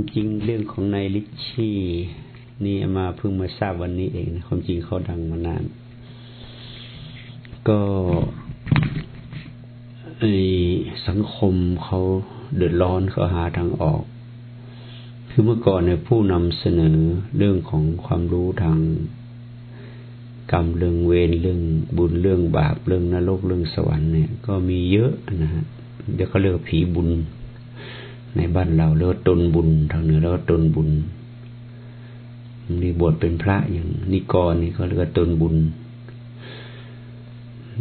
ความจริงเรื่องของนายลิชชี่นี่มาเพิ่งมาทราบวันนี้เองนะความจริงเขาดังมานาน ก็ในสังคมเขาเดือดร้อนเขาหาทางออก คือเมื่อก่อนเนี่ยผู้นำเสนอเรื่องของความรู้ทางกรรมเรื่องเวรเรื่องบุญเรื่องบาปเรื่องนรกเรื่องสวรรค์เนี่ย ก็มีเยอะนะฮะเดี๋ยวเขาเรียกผีบุญ ในบ้านเราเรียกว่าตนบุญ ทางเหนือเรียกว่าตนบุญมีบวชเป็นพระอย่างนิกรนี่เขาเรียกว่าตนบุญ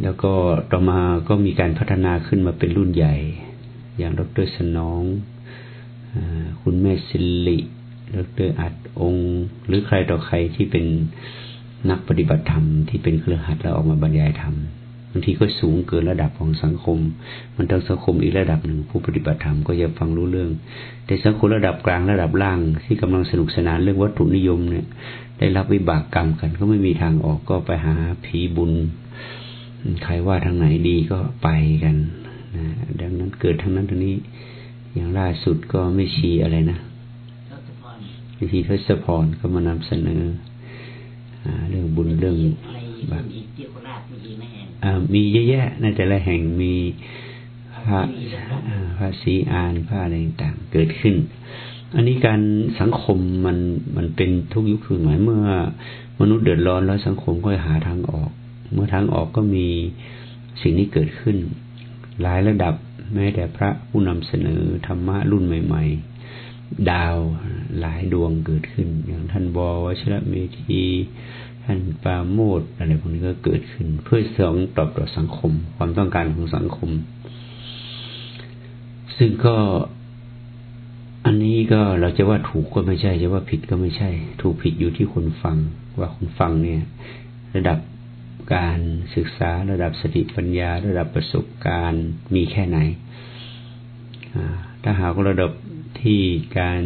แล้วก็ต่อมาก็มีการพัฒนาขึ้นมาเป็นรุ่นใหญ่ อย่างดรสนองคุณแม่สิริดรอัดองค์ หรือใครต่อใครที่เป็นนักปฏิบัติธรรมที่เป็นเครือขัดแล้วออกมาบรรยายธรรมางทีก็สูงเกินระดับของสังคม มันทั้งสังคมอีกระดับหนึ่งผู้ปฏิบัติธรรมก็จะฟังรู้เรื่อง แต่สังคมระดับกลางระดับล่าง ที่กำลังสนุกสนานเรื่องวัตถุนิยมเนี่ย ได้รับวิบากกรรมกันก็ไม่มีทางออกก็ไปหาผีบุญ ใครว่าทางไหนดีก็ไปกันนะดังนั้นเกิดทั้งนั้นทั้งนี้ อย่างล่าสุดก็ไม่ชีอะไรนะวิธีทศพรก็มานำเสนอเรื่องบุญเรื่องบาป มีเยอะแยะในแต่ละแห่งมีพระพระสีอานพระอะไรต่างเกิดขึ้น อันนี้การสังคมมันมันเป็นทุกยุคทุกสมัยเมื่อมนุษย์เดือดร้อนแล้วสังคมก็หาทางออก เมื่อทางออกก็มีสิ่งนี้เกิดขึ้น หลายระดับแม้แต่พระผู้นำเสนอธรรมะรุ่นใหม่ ๆ ดาวหลายดวงเกิดขึ้น อย่างท่านบวชระเมธี ท่านปาโมดอะไรพวกนี้ก็เกิดขึ้น เพื่อสองตอบต่อสังคม ความต้องการของสังคม ซึ่งก็อันนี้ก็เราจะว่าถูกก็ไม่ใช่จะว่าผิดก็ไม่ใช่ ถูกผิดอยู่ที่คนฟัง ว่าคนฟังเนี่ย ระดับการศึกษาระดับสติปัญญา ระดับประสบการณ์มีแค่ไหนถ้าหากระดับที่การ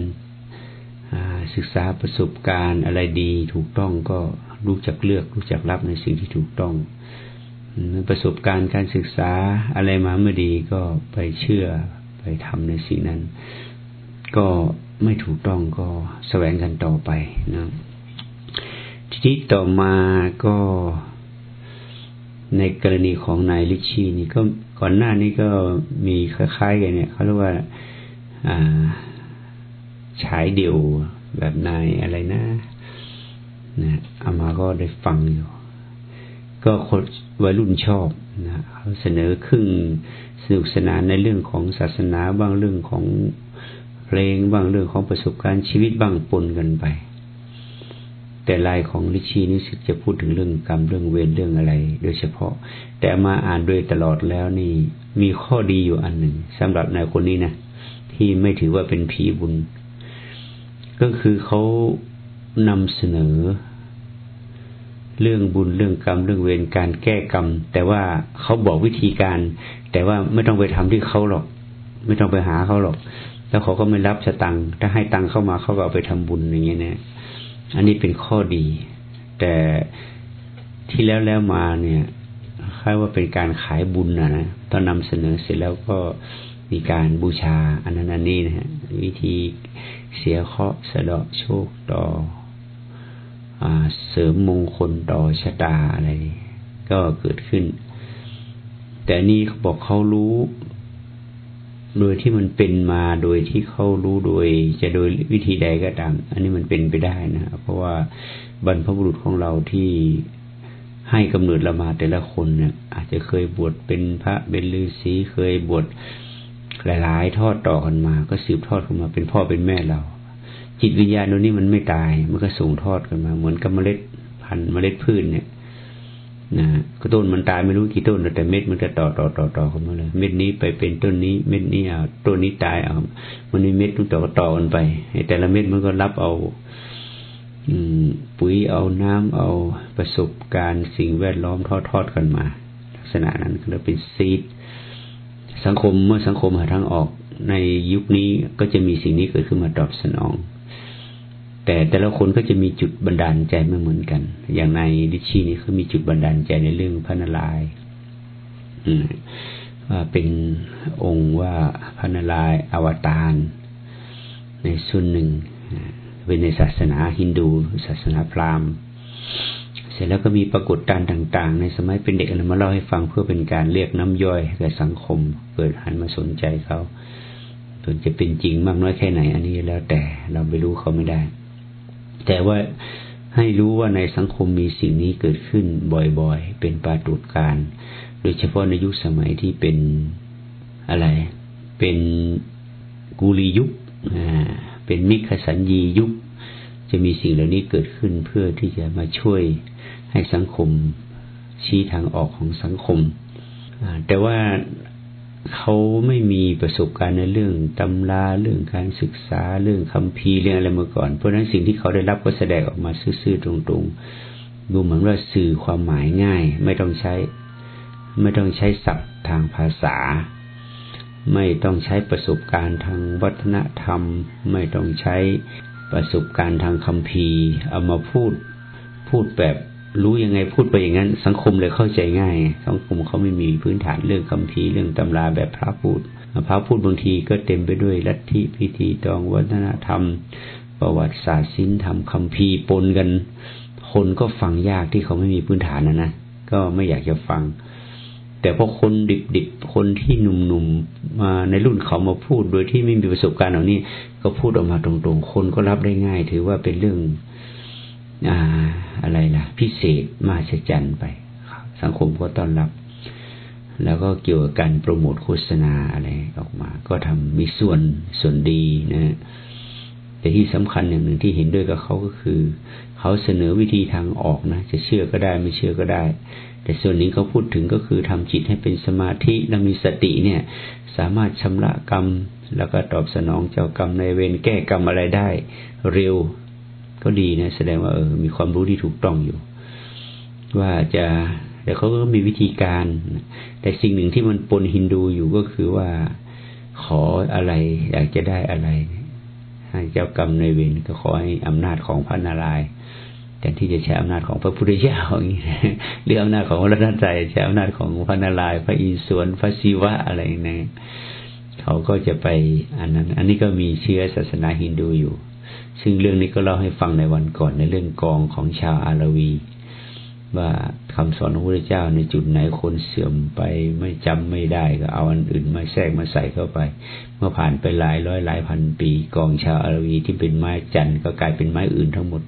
ศึกษาประสบการณ์อะไรดีถูกต้องก็ รู้จักเลือกรู้จักรับในสิ่งที่ถูกต้องประสบการณ์การศึกษาอะไรมาเมื่อดีก็ไปเชื่อไปทำในสิ่งนั้น ก็ไม่ถูกต้องก็แสวงกันต่อไปนะทีนี้ต่อมาก็ในกรณีของนายลิชีนี่ก็ก่อนหน้านี้ก็มีคล้ายๆกันเนี่ยเขาเรียกว่าฉายเดี่ยวแบบนายอะไรนะ นะอามาก็ได้ฟังอยู่ ก็คนวัยรุ่นชอบนะเขาเสนอครึ่งสนุกสนานในเรื่องของศาสนาบ้างเรื่องของเพลงบ้างเรื่องของประสบการณ์ชีวิตบ้างปนกันไป แต่ลายของลิชีนี่สึกจะพูดถึงเรื่องกรรมเรื่องเวรเรื่องอะไร โดยเฉพาะ แต่มาอ่านโดยตลอดแล้วนี่ มีข้อดีอยู่อันหนึ่งสำหรับนายคนนี้นะที่ไม่ถือว่าเป็นผีบุญ ก็คือเขา นำเสนอ เรื่องบุญเรื่องกรรมเรื่องเวรการแก้กรรม แต่ว่าเขาบอกวิธีการ แต่ว่าไม่ต้องไปทำที่เขาหรอก ไม่ต้องไปหาเขาหรอก แล้วเขาก็ไม่รับสตังค์ถ้าให้ตังค์เข้ามาเขาก็เอาไปทำบุญอย่างเงี้ยนะอันนี้เป็นข้อดี แต่ที่แล้วแล้วมาเนี่ยค่ายว่าเป็นการขายบุญนะนะตอนนำเสนอเสร็จแล้วก็มีการบูชาอันนั้นอันนี้นะฮะวิธีเสียเคราะห์สะเดาะโชคต่อ เสริมมงคลต่อชะตาอะไร ก็เกิดขึ้น แต่นี่เขาบอกเขารู้ โดยที่มันเป็นมาโดยที่เขารู้โดย จะโดยวิธีใดก็ตาม อันนี้มันเป็นไปได้นะเพราะว่าบรรพบุรุษของเราที่ให้กำเนิดเรามาแต่ละคนเนี่ยอาจจะเคยบวชเป็นพระเป็นฤาษีเคยบวชหลาย ๆ ทอดต่อกันมา ก็สืบทอดกันมาเป็นพ่อเป็นแม่เรา จิตวิญญาณตัวนี้มันไม่ตาย มันก็ส่งทอดกันมา เหมือนกับเมล็ดพันธุ์เมล็ดพืชเนี่ยนะก็ต้นมันตายไม่รู้กี่ต้นแต่เม็ดมันจะต่อต่อต่อต่อกันมาเลย เม็ดนี้ไปเป็นต้นนี้เม็ดนี้เอาต้นนี้ตายเอามันมีเม็ดต้องต่อต่อกันไปแต่ละเม็ดมันก็รับเอา อืม ปุ๋ยเอาน้ำเอาประสบการณ์สิ่งแวดล้อมทอดทอดกันมา ลักษณะนั้นก็เลยเป็นซีดสังคมเมื่อสังคมหาทางออกในยุคนี้ก็จะมีสิ่งนี้เกิดขึ้นมาตอบสนอง แต่แต่ละคนก็จะมีจุดบันดาลใจไม่เหมือนกัน อย่างในดิชีนี่เขามีจุดบันดาลใจในเรื่องพระนารายณ์ว่าเป็นองค์ว่าพระนารายณ์อวตารในส่วนหนึ่งเป็นในศาสนาฮินดู ศาสนาพราหมณ์ เสร็จแล้วก็มีปรากฏการณ์ต่าง ๆ ในสมัยเป็นเด็กเรามาเล่าให้ฟังเพื่อเป็นการเรียกน้ำย่อยแก่สังคมเปิดหันมาสนใจเขาส่วนจะเป็นจริงมากน้อยแค่ไหน อันนี้แล้วแต่เราไม่รู้เขาไม่ได้ แต่ว่าให้รู้ว่าในสังคมมีสิ่งนี้เกิดขึ้นบ่อยๆ เป็นปาตุการโดยเฉพาะในยุคสมัยที่เป็นอะไร เป็นกุลียุคเป็นมิขสัญญียุค จะมีสิ่งเหล่านี้เกิดขึ้นเพื่อที่จะมาช่วยให้สังคมชี้ทางออกของสังคม แต่ว่า เขาไม่มีประสบการณ์ในเรื่องตำราเรื่องการศึกษาเรื่องคำพีเรื่องอะไรมาก่อน เพราะฉะนั้นสิ่งที่เขาได้รับก็แสดงออกมาซื่อๆตรงๆ ดูเหมือนว่าสื่อความหมายง่าย ไม่ต้องใช้ ไม่ต้องใช้ศัพท์ทางภาษา ไม่ต้องใช้ประสบการณ์ทางวัฒนธรรม ไม่ต้องใช้ประสบการณ์ทางคำพีเอามาพูดพูดแบบ รู้ยังไงพูดไปอย่างนั้น สังคมเลยเข้าใจง่าย สังคมเขาไม่มีพื้นฐานเรื่องคำพีเรื่องตำราแบบพระพูดพระพูดบางทีก็เต็มไปด้วยลัทธิพิธีตองวัฒนธรรม ประวัติศาสตร์ศิลธรรมคำพีปนกัน คนก็ฟังยากที่เขาไม่มีพื้นฐานนะนะก็ไม่อยากจะฟัง แต่พอคนดิบๆคนที่หนุ่มๆมาในรุ่นเขามาพูดโดยที่ไม่มีประสบการณ์เหล่านี้ ก็พูดออกมาตรงๆ คนก็รับได้ง่าย ถือว่าเป็นเรื่อง อะไรล่ะ พิเศษมาชจันไปสังคมก็ต้อนรับ แล้วก็เกี่ยวกับการโปรโมทโฆษณาอะไรออกมา ก็ทำมีส่วนส่วนดีนะ แต่ที่สำคัญอย่างหนึ่งที่เห็นด้วยกับเขาก็คือ เขาเสนอวิธีทางออกนะ จะเชื่อก็ได้ไม่เชื่อก็ได้ แต่ส่วนนี้เขาพูดถึงก็คือทำจิตให้เป็นสมาธิและมีสติเนี่ย สามารถชำระกรรม แล้วก็ตอบสนองเจ้ากรรมในเวรแก้กรรมอะไรได้ เร็ว ก็ดีนะ แสดงว่าเออมีความรู้ที่ถูกต้องอยู่ ว่าจะแต่เขาก็มีวิธีการ แต่สิ่งหนึ่งที่มันปนฮินดูอยู่ก็คือว่าขออะไร อยากจะได้อะไร ให้เจ้ากรรมในเวรก็ขอให้อำนาจของพระนารายณ์แต่ที่จะใช้อำนาจของพระพุทธเจ้าอย่างนี้หรืออำนาจของพระรัตนตรัยใช้อำนาจของพระนารายณ์พระอิศวรพระศิวะอะไรนะเขาก็จะไปอันนั้น อันนี้ก็มีเชื้อศาสนาฮินดูอยู่ ซึ่งเรื่องนี้ก็เล่าให้ฟังในวันก่อนในเรื่องกองของชาวอารวี ว่าคำสอนของพระเจ้าในจุดไหนคนเสื่อมไปไม่จำไม่ได้ก็เอาอันอื่นมาแทรกมาใส่เข้าไป เมื่อผ่านไปหลายร้อยหลายพันปีกองชาวอารวีที่เป็นไม้จันทร์ก็กลายเป็นไม้อื่นทั้งหมด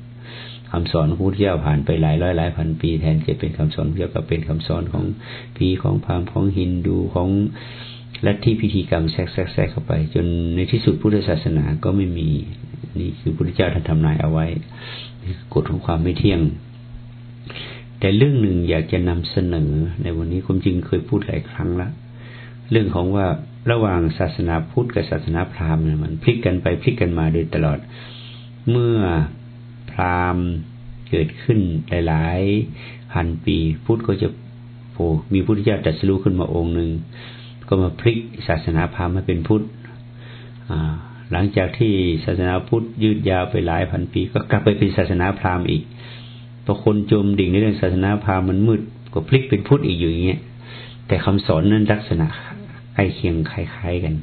คำสอนของพระเจ้าผ่านไปหลายร้อยหลายพันปีแทนจะเป็นคำสอนเกี่ยวกับเป็นคำสอนของพีของพราหมณ์ของฮินดูของลัทธิพิธีกรรมแทรกแทรกเข้าไป จนในที่สุดพุทธศาสนาก็ไม่มี นี่คือพระพุทธเจ้าท่านทำนายเอาไว้กฎของความไม่เที่ยง แต่เรื่องหนึ่งอยากจะนำเสนอ ในวันนี้ผมจริงเคยพูดหลายครั้งแล้วเรื่องของว่าระหว่างศาสนาพุทธกับศาสนาพราหมณ์เนี่ยมันพลิกกันไปพลิกกันมาโดยตลอด เมื่อพราหมณ์เกิดขึ้นหลายๆพันปีพุทธก็จะโผมีพุทธเจ้าตรัสรู้ขึ้นมาองค์หนึ่งก็มาพลิกศาสนาพราหมณ์มาเป็นพุทธ หลังจากที่ศาสนาพุทธยืดยาวไปหลายพันปี ก็กลับไปเป็นศาสนาพราหมณ์อีกพอคนจมดิ่งในเรื่องศาสนาพราหมณ์มันมืดก็พลิกเป็นพุทธอีกอยู่อย่างเงี้ยแต่คำสอนนั้นลักษณะใกล้เคียงคล้ายๆกัน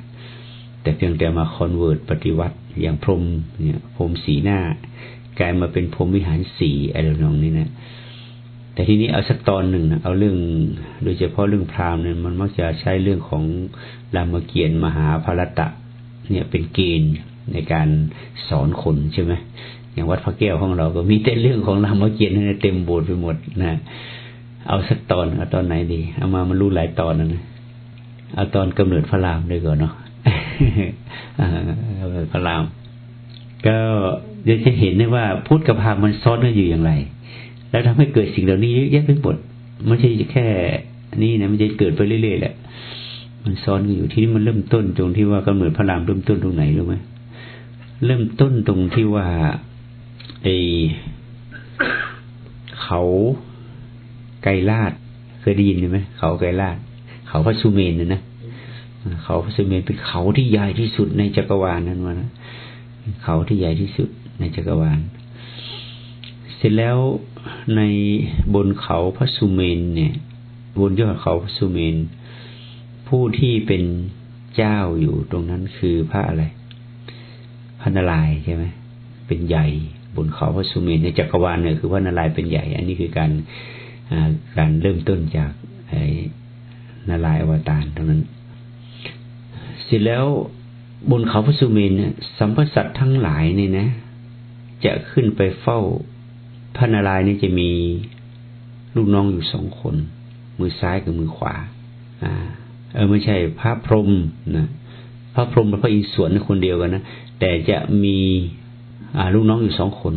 แต่เพียงแต่มา convert ปฏิวัติอย่างพรหมเนี่ยพรหมสี่หน้ากลายมาเป็นพรหมวิหารสี่อะไรทำนองนี้นะแต่ทีนี้เอาสักตอนหนึ่งนะเอาเรื่องโดยเฉพาะเรื่องพราหมณ์เนี่ยมันมักจะใช้เรื่องของรามเกียรติมหาภารตะ เนี่ยเป็นเกณฑ์ในการสอนคนใช่ไหมอย่างวัดพระแก้วของเราก็มีแต่เรื่องของรามเกียรติเต็มโบสถ์ไปหมดนะเอาสักตอนเอาตอนไหนดี เอามามันรู้หลายตอนนะเอาตอนกำเนิดพระรามเลยก่อนเนาะพระราม ก็เดี๋ยวจะเห็นได้ว่าพุทธกับพราหมณ์มันซ้อนกันอยู่อย่างไร แล้วทำให้เกิดสิ่งเหล่านี้เยอะแยะไปหมดไม่ใช่แค่นี่นะมันจะเกิดไปเรื่อยๆแหละ มันซ้อนกันอยู่ที่นี่มันเริ่มต้นตรงที่ว่ากำเนิดพระรามเริ่มต้นตรงไหนรู้ไหมเริ่มต้นตรงที่ว่าไอเขาไกรลาดเคยได้ยินไหมเขาไกรลาดเขาพระสุเมนนะนะเขาพระสุเมนเป็นเขาที่ใหญ่ที่สุดในจักรวาลนั้นวะนะเขาที่ใหญ่ที่สุดในจักรวาล เสร็จแล้วในบนเขาพระสุเมนเนี่ย บนยอดเขาพระสุเมน ผู้ที่เป็นเจ้าอยู่ตรงนั้นคือพระอะไรพระนารายใช่ไหมเป็นใหญ่บนเขาพระสุเมนในจักรวาลเนี่ยคือพระนารายเป็นใหญ่ อันนี้คือการการเริ่มต้นจากนารายอวตารตรงนั้น เสร็จแล้วบนเขาพระสุเมนเนี่ยสัมพสัตทั้งหลายนี่นะ จะขึ้นไปเฝ้าพระนารายนี่จะมีลูกน้องอยู่สองคน มือซ้ายกับมือขวา อ่า เออไม่ใช่พระพรหมนะพระพรหมและพระอิศวรคนเดียวกันนะแต่จะมีลูกน้องอยู่สองคน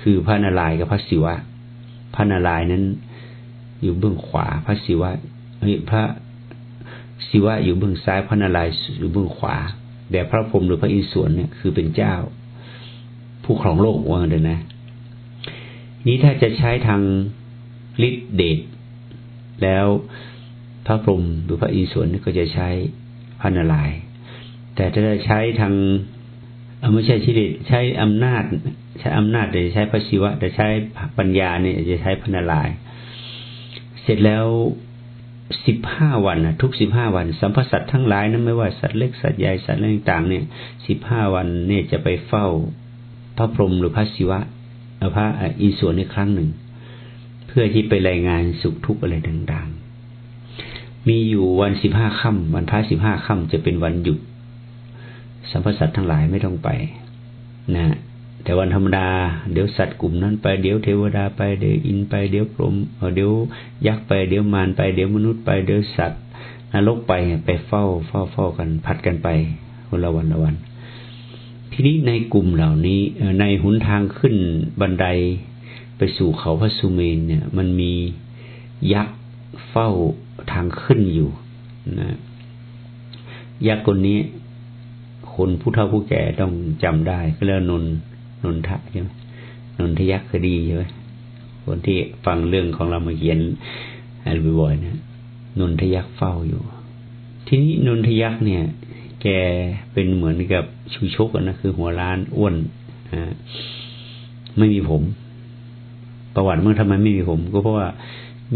คือพระนารายกับพระศิวะ พระนารายนั้น อยู่เบื้องขวา พระศิวะเฮ้ยพระศิวะอยู่เบื้องซ้ายพระนารายอยู่เบื้องขวา แต่พระพรหมหรือพระอิศวรเนี่ยคือเป็นเจ้า ผู้ครองโลกว่างเลยนะ นี้ถ้าจะใช้ทางฤทธิเดชแล้ว พระพรหมหรือพระอิศวรก็จะใช้พระนารายแต่ถ้าจะใช้ทางไม่ใช่ชิริใช้อำนาจ ใช้อำนาจแต่ใช้พระศิวะ แต่ใช้ปัญญาเนี่ยจะใช้พระนารายเสร็จแล้วสิบห้าวันนะทุกสิบห้าวัน สัมพสัตทั้งหลายนั้นไม่ว่าสัตว์เล็กสัตว์ใหญ่สัตว์อะไรต่างๆเนี่ยสิบห้าวันเนี่ยจะไปเฝ้าพระพรหมหรือพระศิวะพระอิศวรในครั้งหนึ่ง เพื่อที่ไปรายงานสุขทุกข์อะไรต่างๆ มีอยู่วันสิบห้าค่ำวันพระสิบห้าค่ำจะเป็นวันหยุดสัมพสัตทั้งหลายไม่ต้องไป นะ แต่วันธรรมดา เดี๋ยวสัตว์กลุ่มนั้นไป เดี๋ยวเทวดาไป เดี๋ยวอินไป เดี๋ยวพรหมเดี๋ยวยักษ์ไป เดี๋ยวมารไป เดี๋ยวมนุษย์ไป เดี๋ยวสัตว์นรกไป ไปเฝ้า เฝ้าเฝ้ากัน ผัดกันไปคนละวันละวัน ทีนี้ในกลุ่มเหล่านี้ ในหุนทางขึ้นบันไดไปสู่เขาพระสุเมนเนี่ย มันมียักษ์เฝ้า ทางขึ้นอยู่นะยักษ์คนนี้ คนผู้เฒ่าผู้แก่ต้องจำได้ก็เรียกนนนนทะใช่ไหมนนทยักษ์คดีใช่ไหมคนที่ฟังเรื่องของเรามาเขียนอะไรบ่อยๆนะนนทยักษ์เฝ้าอยู่ ทีนี้นนทยักษ์เนี่ย แกเป็นเหมือนกับชูชกนะคือ หัวล้านอ้วนนะไม่มีผม ประวัติเมื่อทำไมไม่มีผม ก็เพราะว่า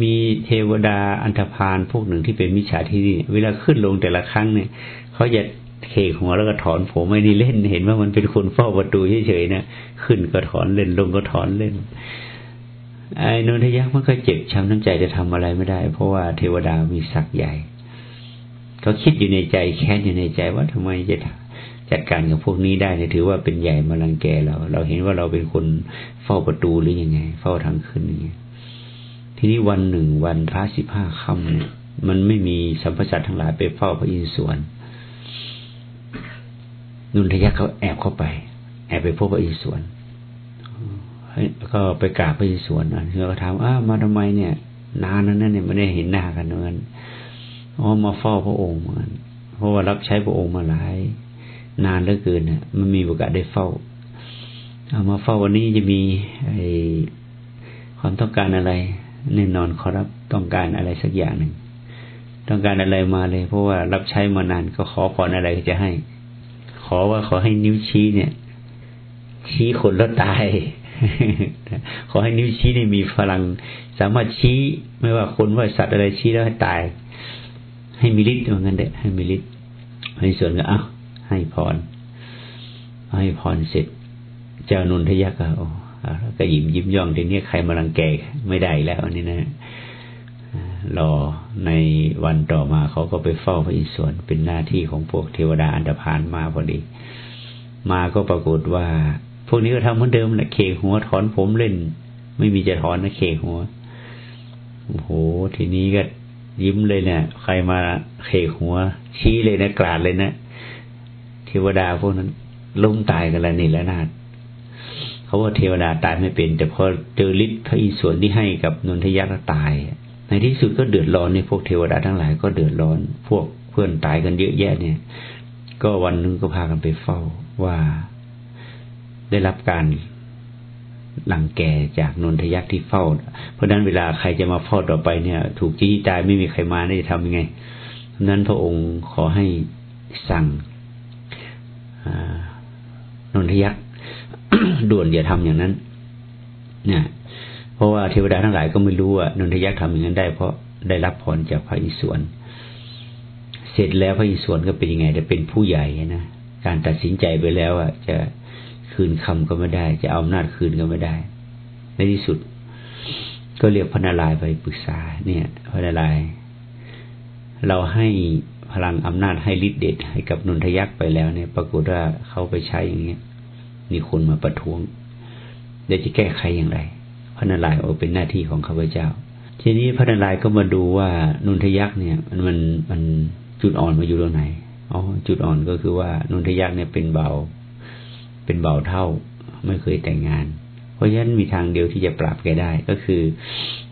มีเทวดาอันธพาลพวกหนึ่งที่เป็นมิจฉาทิฏฐิเวลาขึ้นลงแต่ละครั้งเนี่ยเขาจะเคหัวแล้วก็ถอนผมไม่ได้เล่นเห็นว่ามันเป็นคนเฝ้าประตูเฉยๆนะขึ้นก็ถอนเล่นลงก็ถอนเล่นไอ้นนทยักษ์มันก็เจ็บช้ำน้ำใจจะทำอะไรไม่ได้ เพราะว่าเทวดามีศักย์ใหญ่เขาคิดอยู่ในใจแค้นอยู่ในใจว่าทำไมจะจัดการกับพวกนี้ได้เนี่ยถือว่าเป็นใหญ่มาลังแกเรา เราเห็นว่าเราเป็นคนเฝ้าประตูหรือยังไง เฝ้าทางขึ้นอย่างเงี้ย ทีนี้วันหนึ่งวันพระสิบห้าค่ำเนี่ยมันไม่มีสัมพสัตทั้งหลายไปเฝ้าพระอินทร์สวน นุนทยักเขาแอบเข้าไป แอบไปพบพระอิศวรก็ไปกราบพระอิศวรนะเขาก็ถามอ้ามาทำไมเนี่ย นานนั้นเนี่ยไม่ได้เห็นหน้ากันเหมือนอ๋อมาเฝ้าพระองค์เหมือนเพราะว่ารับใช้พระองค์มาหลาย นานเหลือเกินเนี่ยมันมีโอกาสได้เฝ้าเอามาเฝ้าวันนี้จะมีไอความต้องการอะไร แน่นอนขอรับต้องการอะไรสักอย่างหนึ่งต้องการอะไรมาเลย เพราะว่ารับใช้มานานก็ขอพรอะไรก็จะให้ ขอว่าขอให้นิ้วชี้เนี่ย ชี้คนแล้วตายขอให้นิ้วชี้นี่มีพลัง สามารถชี้ไม่ว่าคนว่าสัตว์อะไรชี้แล้วให้ตาย ให้มีฤทธิ์เหมือนกันเด็ให้มีฤทธิ์ในส่วนก็อ้าให้พรให้พรเสร็จ เจ้านุนทยักษ์ก็โอ้ ก็ยิ้มยิ้มย่องทีนี้ใครมาลังแกไม่ได้แล้วนี่นะรอในวันต่อมาเขาก็ไปเฝ้าพระอิศวรเป็นหน้าที่ของพวกเทวดาอันดพานมาพอดี มาก็ปรากฏว่า พวกนี้ก็ทำเหมือนเดิมแหละเคหัวถอนผมเล่น ไม่มีจะถอนนะเคหัวโอ้โหทีนี้ก็ยิ้มเลยเนี่ยใครมาเคหัว ชี้เลยนะกราดเลยนะเทวดาพวกนั้นล้มตายกันแล้วนี่แล้วนาด เขาว่าเทวดาตายไม่เป็น แต่พอเจอฤทธิ์พระอิศวรที่ให้กับนนทยักษ์ตาย ในที่สุดก็เดือดร้อนในพวกเทวดาทั้งหลายก็เดือดร้อน พวกเพื่อนตายกันเยอะแยะเนี่ย ก็วันนึงก็พากันไปเฝ้าว่าได้รับการหลังแก่จากนนทยักษ์ที่เฝ้า เพราะนั้นเวลาใครจะมาเฝ้าต่อไปเนี่ย ถูกจี้ตายไม่มีใครมาจะทำยังไงนั้นพระองค์ขอให้สั่งนนทยักษ์ ด่วนอย่าทำอย่างนั้นเนี่ยเพราะว่าเทวดาทั้งหลายก็ไม่รู้ว่านนทยักษ์ทำอย่างนั้นได้ เพราะได้รับพรจากพระอิศวรเสร็จแล้วพระอิศวรก็เป็นยังไงจะเป็นผู้ใหญ่นะการตัดสินใจไปแล้วอะจะคืนคำก็ไม่ได้ จะเอาอำนาจคืนก็ไม่ได้ ในที่สุด ก็เรียกพระนารายไปปรึกษา เนี่ยพระนารายเราให้พลังอำนาจให้ฤทธิ์เดชให้กับนนทยักษ์ไปแล้วเนี่ย ปรากฏว่าเขาไปใช้อย่างเงี้ย มีคนมาประท้วงเดี๋ยวจะแก้ไขอย่างไร พระนารายณ์โอเป็นหน้าที่ของข้าพเจ้า ทีนี้พระนารายณ์ก็มาดูว่านุนทยักษ์เนี่ย มันมันมันจุดอ่อนมาอยู่ตรงไหนอ๋อจุดอ่อนก็คือว่านุนทยักษ์เนี่ยเป็นเบา เป็นเบาเท่า ไม่เคยแต่งงาน เพราะฉะนั้นมีทางเดียวที่จะปราบแกได้ ก็คือ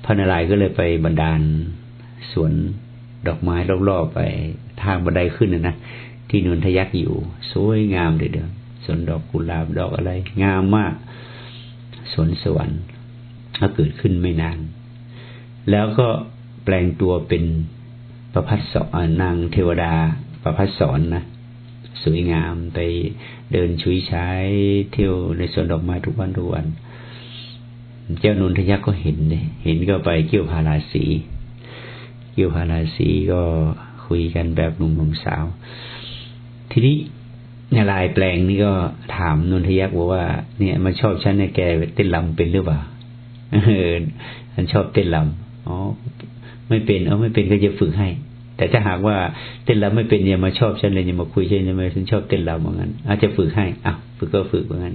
พระนารายณ์ก็เลยไปบันดาลสวนดอกไม้รอบๆไปทางบันไดขึ้นนะนะที่นุนทยักษ์อยู่ สวยงามเลยเด้อ สวนดอกกุหลาบดอกอะไร งามมากสวนสวรรค์ก็เกิดขึ้นไม่นาน แล้วก็แปลงตัวเป็นประพัดสอนนางเทวดาประพัดสอนนะสวยงามไปเดินชุยใช้เที่ยวในสวนดอกไม้ทุกวันทุกวัน เจ้านุนทยักษ์ก็เห็นเลยเห็นก็ไปเกี่ยวพาราสีเกี่ยวพาราสีก็คุยกันแบบหนุ่มหนุ่มสาว ทีนี้ ในลายแปลงนี่ก็ถามนนทยักษ์บอกว่า เนี่ยมาชอบฉันเนี่ยแกเต้นลำเป็นหรือเปล่าเออฉันชอบเต้นลำอ๋อไม่เป็นเออไม่เป็นก็จะฝึกให้ แต่ถ้าหากว่าเต้นลำไม่เป็นเนี่ยมาชอบฉันเลยเนี่ยมาคุยฉันทำไมฉันชอบเต้นลำเหมือนกันอาจจะฝึกให้อะฝึกก็ฝึกเหมือนกัน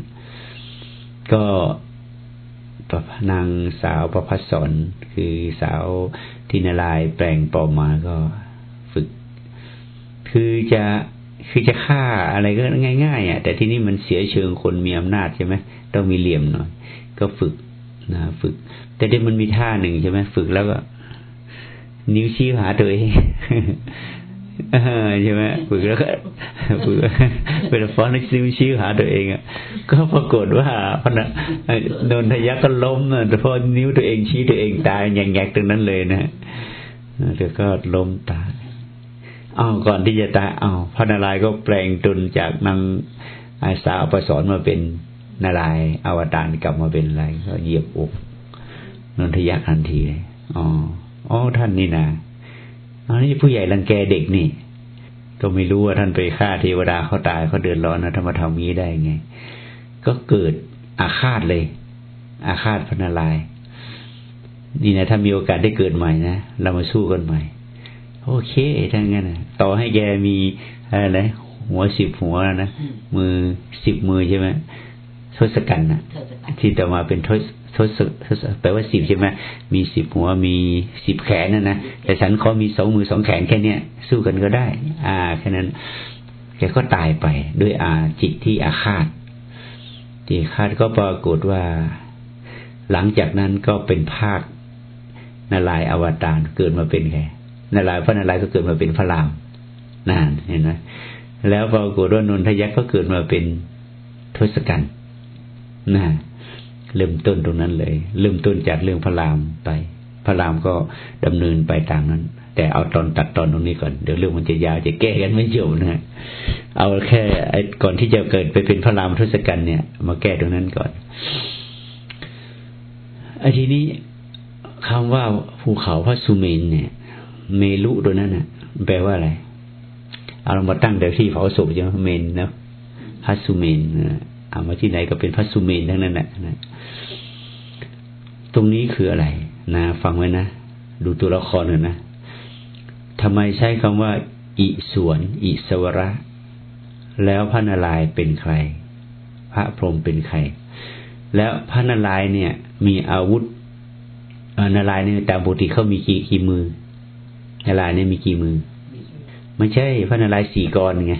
ก็นางสาวประพัสสอนคือสาวที่นารายแปลงปลอมมาก็ฝึก คือจะ คือจะฆ่าอะไรก็ง่ายๆอะแต่ที่นี่มันเสียเชิงคนมีอำนาจใช่ไหมต้องมีเหลี่ยมหน่อย ก็ฝึกนะฝึก แต่เดี๋ยวมันมีท่าหนึ่งใช่ไหมฝึกแล้วก็ นิ้วชี้หาตัวเองใช่ไหมฝึกแล้วก็ฝึกเป็นฟอนต์นิ้วชี้หาตัวเองอะก็ปรากฏว่าพนะโดนทะยักก็ล้มนะเพราะนิ้วตัวเองชี้ตัวเองตายแงกๆตรงนั้นเลยนะแล้วก็ล้มตาย อ้าวก่อนที่จะตายอ้าวพระนารายณ์ก็แปลงตนจากนางอาสาประสอนมาเป็นนารายณ์อวตารกลับมาเป็นอะไรก็เหยียบอกนนทยักทันทีเลยอ๋ออ๋อท่านนี่นะอันนี้ผู้ใหญ่รังแกเด็กนี่ ก็ไม่รู้ว่าท่านไปฆ่าเทวดาเขาตายเขาเดือดร้อนนะธรรมธรรมนี้ได้ไง ก็เกิดอาฆาตเลย อาฆาตพนารายณ์นี่นะถ้ามีโอกาสได้เกิดใหม่นะเรามาสู้กันใหม่ โอเคถ้างั้นนะต่อให้แกมีอะไรหัวสิบหัวนะมือสิบมือใช่ไหมทศกัณฐ์นะที่ต่อมาเป็นทศทศทศแปลว่าสิบใช่ไหมมีสิบหัวมีสิบแขนนะนะแต่ฉันขอมีสองมือสองแขนแค่เนี้ยสู้กันก็ได้ อ่าแค่นั้นแกก็ตายไปด้วยอาจิตที่อาฆาตที่คาดก็ปรากฏว่า หลังจากนั้นก็เป็นภาคนาลายอวตารเกิดมาเป็นไง นาลายพระนาลายก็เกิดมาเป็นพระรามนั่นเห็นไหมแล้วปรากฏว่านนทยักษ์ก็เกิดมาเป็นทศกัณฐ์นะเริ่มต้นตรงนั้นเลย เริ่มต้นจากเรื่องพระรามไป พระรามก็ดำเนินไปตามนั้น แต่เอาตอนตัดตอนตรงนี้ก่อน เดี๋ยวเรื่องมันจะยาวจะแก้กันไม่จบนะเอาแค่ไอ้ก่อนที่จะเกิดไปเป็นพระรามทศกัณฐ์เนี่ย มาแก้ตรงนั้นก่อนไอ้ทีนี้คำว่าภูเขาพระสุเมนเนี่ย เมลุตัวนั้นน่ะแปลว่าอะไรเอาเรามาตั้งแต่ที่เผาศพใช่ไหมเมนนะพระสุเมนเอามาที่ไหนก็เป็นพระสุเมนทั้งนั้นแหละนะตรงนี้คืออะไร นะ ฟังไว้นะดูตัวละครกันนะทำไมใช้คำว่า อิสวน อิสวระ แล้วพระนารายณ์เป็นใคร พระพรหมเป็นใคร แล้วพระนารายณ์เนี่ย มีอาวุธนารายณ์เนี่ยตามปกติเขามีกี่กี่มือ นารายณ์เนี่ยมีกี่มือ ไม่ใช่พระนารายณ์สี่กรไง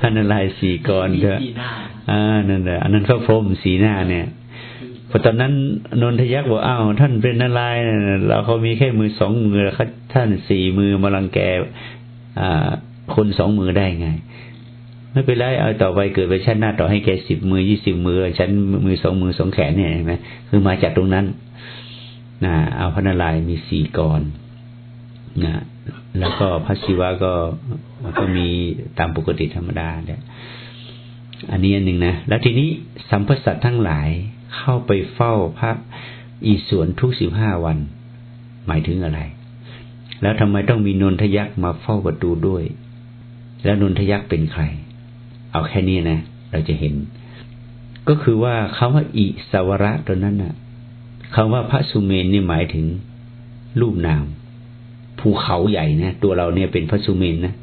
พระนารายณ์สี่กรก็อ่านั่นแหละอันนั้นพระพรหมสีหน้าเนี่ยพอตอนนั้นนนทยักษ์บอกอ้าวท่านเป็นนารายณ์เราเขามีแค่มือสองมือเขาท่านสี่มือมาลังแกอ่าคนสองมือได้ไง ไม่เป็นไรเอาต่อไปเกิดไปชั้นหน้าต่อให้แกสิบมือยี่สิบมือชั้นมือสองมือสองแขนเนี่ยเห็นไหมคือมาจากตรงนั้น นะเอาพระนารายณ์มีสี่กรนะแล้วก็พระศิวะก็ก็มีตามปกติธรรมดาเนี่ยอันนี้อันหนึ่งนะ แล้วทีนี้สัมพสัตทั้งหลายเข้าไปเฝ้าพระอีสวนทุกสิบห้าวัน หมายถึงอะไร แล้วทำไมต้องมีนนทยักษ์มาเฝ้าประตูด้วย แล้วนนทยักษ์เป็นใคร เอาแค่นี้นะ เราจะเห็น ก็คือว่าคำว่าอิสวระตัวนั้นนะ่ะ คำว่าพระสุเมนนี่หมายถึงรูปนาม ภูเขาใหญ่นะตัวเราเนี่ยเป็นพระสุเมนนะ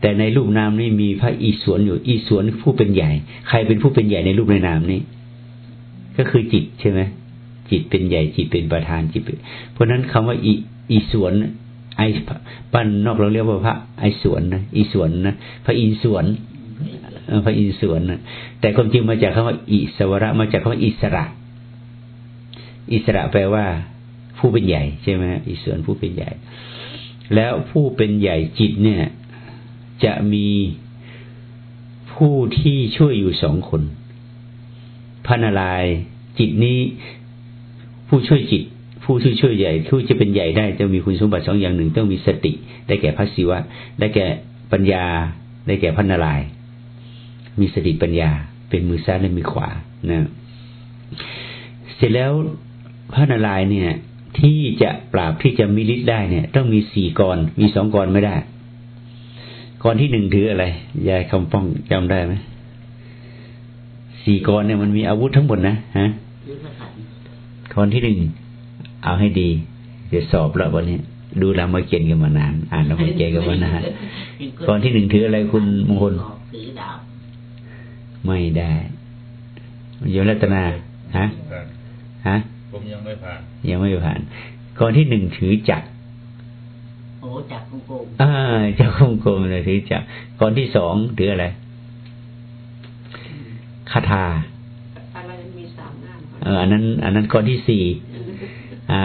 แต่ในรูปนามนี่มีพระอีสวนอยู่ อีสวนผู้เป็นใหญ่ ใครเป็นผู้เป็นใหญ่ในรูปในนามนี้ ก็คือจิตใช่ไหมจิตเป็นใหญ่จิตเป็นประธานจิต เพราะนั้นคำว่าอีอีสวนไอปั้นนอกเราเรียกว่าพระไอสวนนะอีสวนนะพระอินสวนพระอินสวนนะแต่ความจริงมาจากคำว่าอิสวระมาจากคำว่าอิสระ อิสระแปลว่า ผู้เป็นใหญ่ใช่ไหมอิสวนผู้เป็นใหญ่ แล้วผู้เป็นใหญ่จิตเนี่ย จะมีผู้ที่ช่วยอยู่สองคนพระนารายจิตนี้ ผู้ช่วยจิต ผู้ช่วยช่วยใหญ่ผู้จะเป็นใหญ่ได้จะมีคุณสมบัติสองอย่างหนึ่ง ต้องมีสติ ได้แก่พระศิวะ ได้แก่ปัญญา ได้แก่พันนารายมีสติปัญญา เป็นมือซ้ายและมือขวานะเสร็จแล้ว พระนารายณ์เนี่ย ที่จะปราบที่จะมีฤทธิ์ได้เนี่ย ต้องมีสี่กรมีสองกรไม่ได้กรที่หนึ่งถืออะไรยายคำป้องจำได้ไหมสี่กรเนี่ยมันมีอาวุธทั้งหมดนะฮะคนที่หนึ่งเอาให้ดีจะสอบแล้ววันนี้ดูรามเกียรติกันมานาน อ่านรามเกียรติกันมานานก่อนที่หนึ่งถืออะไรคุณมงคลไม่ได้ยมรัตนาฮะฮะ ผมยังไม่ผ่าน ยังไม่ผ่านก่อนที่หนึ่งถือจักโอ้จักคงโกงอ่าจักคงโกงเลยถือจักก่อนที่สองถืออะไรคาถาเอออันนั้น อันนั้นก้อนที่สี่อ่า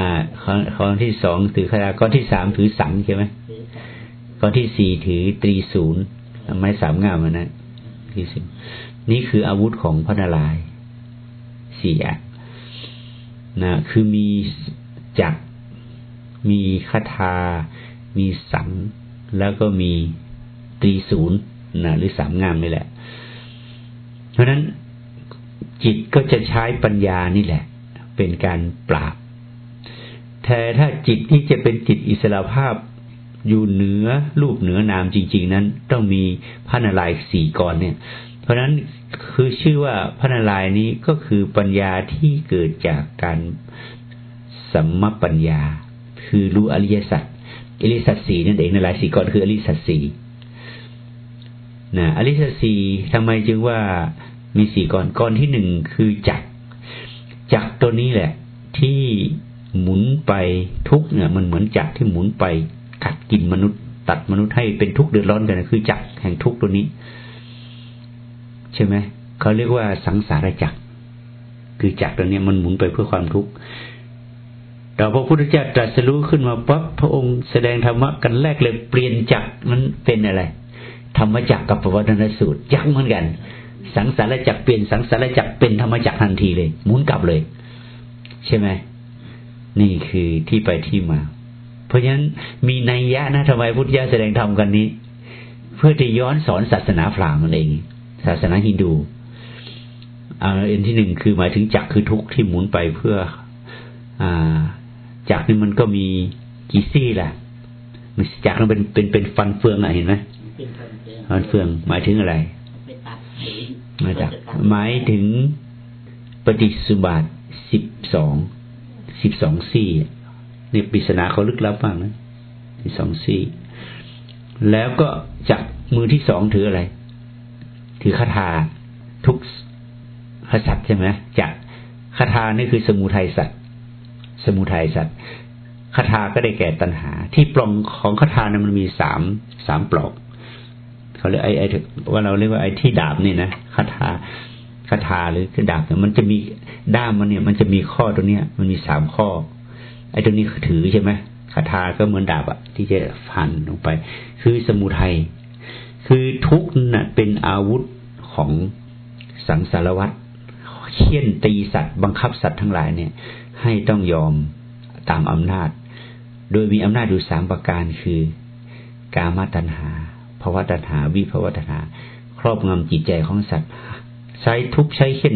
ก้อนที่สองถือคาถาก้อนที่สามถือสังใช่ไหมก้อนที่สี่ถือตรีศูนย์ไม้สามงามนะที่สินี่คืออาวุธของพระนารายณ์สี่อย่าง นะคือมีจักมีคาถามีสัง แล้วก็มีตรีศูนย์นะหรือสามงามนี่แหละ เพราะนั้นจิตก็จะใช้ปัญญานี่แหละ เป็นการปราบ แต่ถ้าจิตที่จะเป็นจิตอิสระภาพอยู่เหนือรูปเหนือนามจริง ๆ นั้น ต้องมีพระนารายณ์สี่กรเนี่ย เพราะนั้นคือชื่อว่าพระนารายณ์นี้ก็คือปัญญาที่เกิดจากการสัมมปัญญา คือรู้อริยสัจอริยสัจสี่นั่นเองนารายสี่กรคืออริยสัจสี่นะอริยสัจสี่ทำไมจึงว่ามีสี่ก้อนก้อนที่หนึ่งคือจักจักตัวนี้แหละ ที่หมุนไปทุกเนี่ย มันเหมือนจักที่หมุนไปกัดกินมนุษย์ ตัดมนุษย์ให้เป็นทุกข์เดือดร้อนกันคือจักแห่งทุกตัวนี้ ใช่ไหมเขาเรียกว่าสังสารจักรคือจักรตัวนี้มันหมุนไปเพื่อความทุกข์แต่พระพุทธเจ้าตรัสรู้ขึ้นมาปั๊บพระองค์แสดงธรรมะกันแรกเลยเปลี่ยนจักรมันเป็นอะไรธรรมจักรกับปวัตนสูตรจักเหมือนกัน สังสารจักรเปลี่ยนสังสารจักรเป็นธรรมจักรทันทีเลย หมุนกลับเลย ใช่ไหมนี่คือที่ไปที่มา เพราะฉะนั้นมีนัยยะนะทำไมพุทธเจ้าแสดงธรรมกันนี้ เพื่อจะย้อนสอนศาสนาพราหมณ์นั่นเอง ศาสนาฮินดูอันที่หนึ่งคือหมายถึงจักคือทุกที่หมุนไปเพื่ออ่าจักนี่มันก็มีกี่ซี่แหละมันจักมันเป็นเป็นเป็นฟันเฟืองอะเห็นไหมฟันเฟือง หมายถึงอะไรมาจากหมายถึงปฏิสุบาทสิบสองสิบสองซี่ในปริศนาเขาลึกลับมากนะสิบสองซี่ แล้วก็จากมือที่สองถืออะไร ถือคาถาทุกขสัตว์ใช่ไหมจากคาถานี่คือสมุทัยสัตว์สมุทัยสัตว์คาถาก็ได้แก่ตัณหา ที่ปล่องของคาถานะมันมีสามสามปลอกเขาเรียกไอ้ไอ้ว่าเราเรียกว่าไอ้ที่ดาบนี่นะคาถาคาถาหรือคือดาบเนี่ยมันจะมีด้ามมันเนี่ย มันจะมีข้อตัวเนี้ย มันมีสามข้อ ไอ้ตัวนี้ถือใช่ไหมคาถาก็เหมือนดาบอะที่จะฟันลงไป คือสมุทัยคือทุกน่ะเป็นอาวุธ ของสังสารวัตรเขี่ยนตีสัตว์บังคับสัตว์ทั้งหลายเนี่ย ให้ต้องยอมตามอำนาจ โดยมีอำนาจอยู่สามประการคือกามตัณหาภาวะตัณหา วิภาวะตัณหา ครอบงำจิตใจของสัตว์ ใช้ทุกใช้เข็น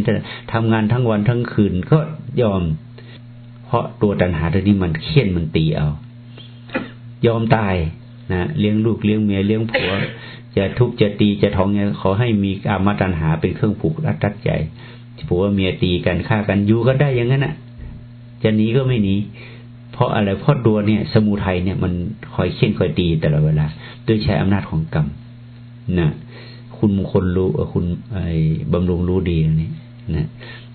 ทำงานทั้งวันทั้งคืนก็ยอม เพราะตัวตัณหาตัวนี้มันเข็นมันตีเอา ยอมตายนะเลี้ยงลูกเลี้ยงเมียเลี้ยงผัว จะทุบจะตีจะท้องเนี่ยขอให้มีอามาตัญหาเป็นเครื่องผูกรัดรัดใจผัวเมียตีกันฆ่ากันอยู่ก็ได้อย่างนั้นอะ จะหนีก็ไม่หนีเพราะอะไรเพราะตัวเนี่ย สมุทัยเนี่ยมันคอยเข่นคอยตีตลอดเวลาด้วยใช้อำนาจของกรรมนะคุณมงคลรู้คุณไอ้บำรุงรู้ดีนี่นะ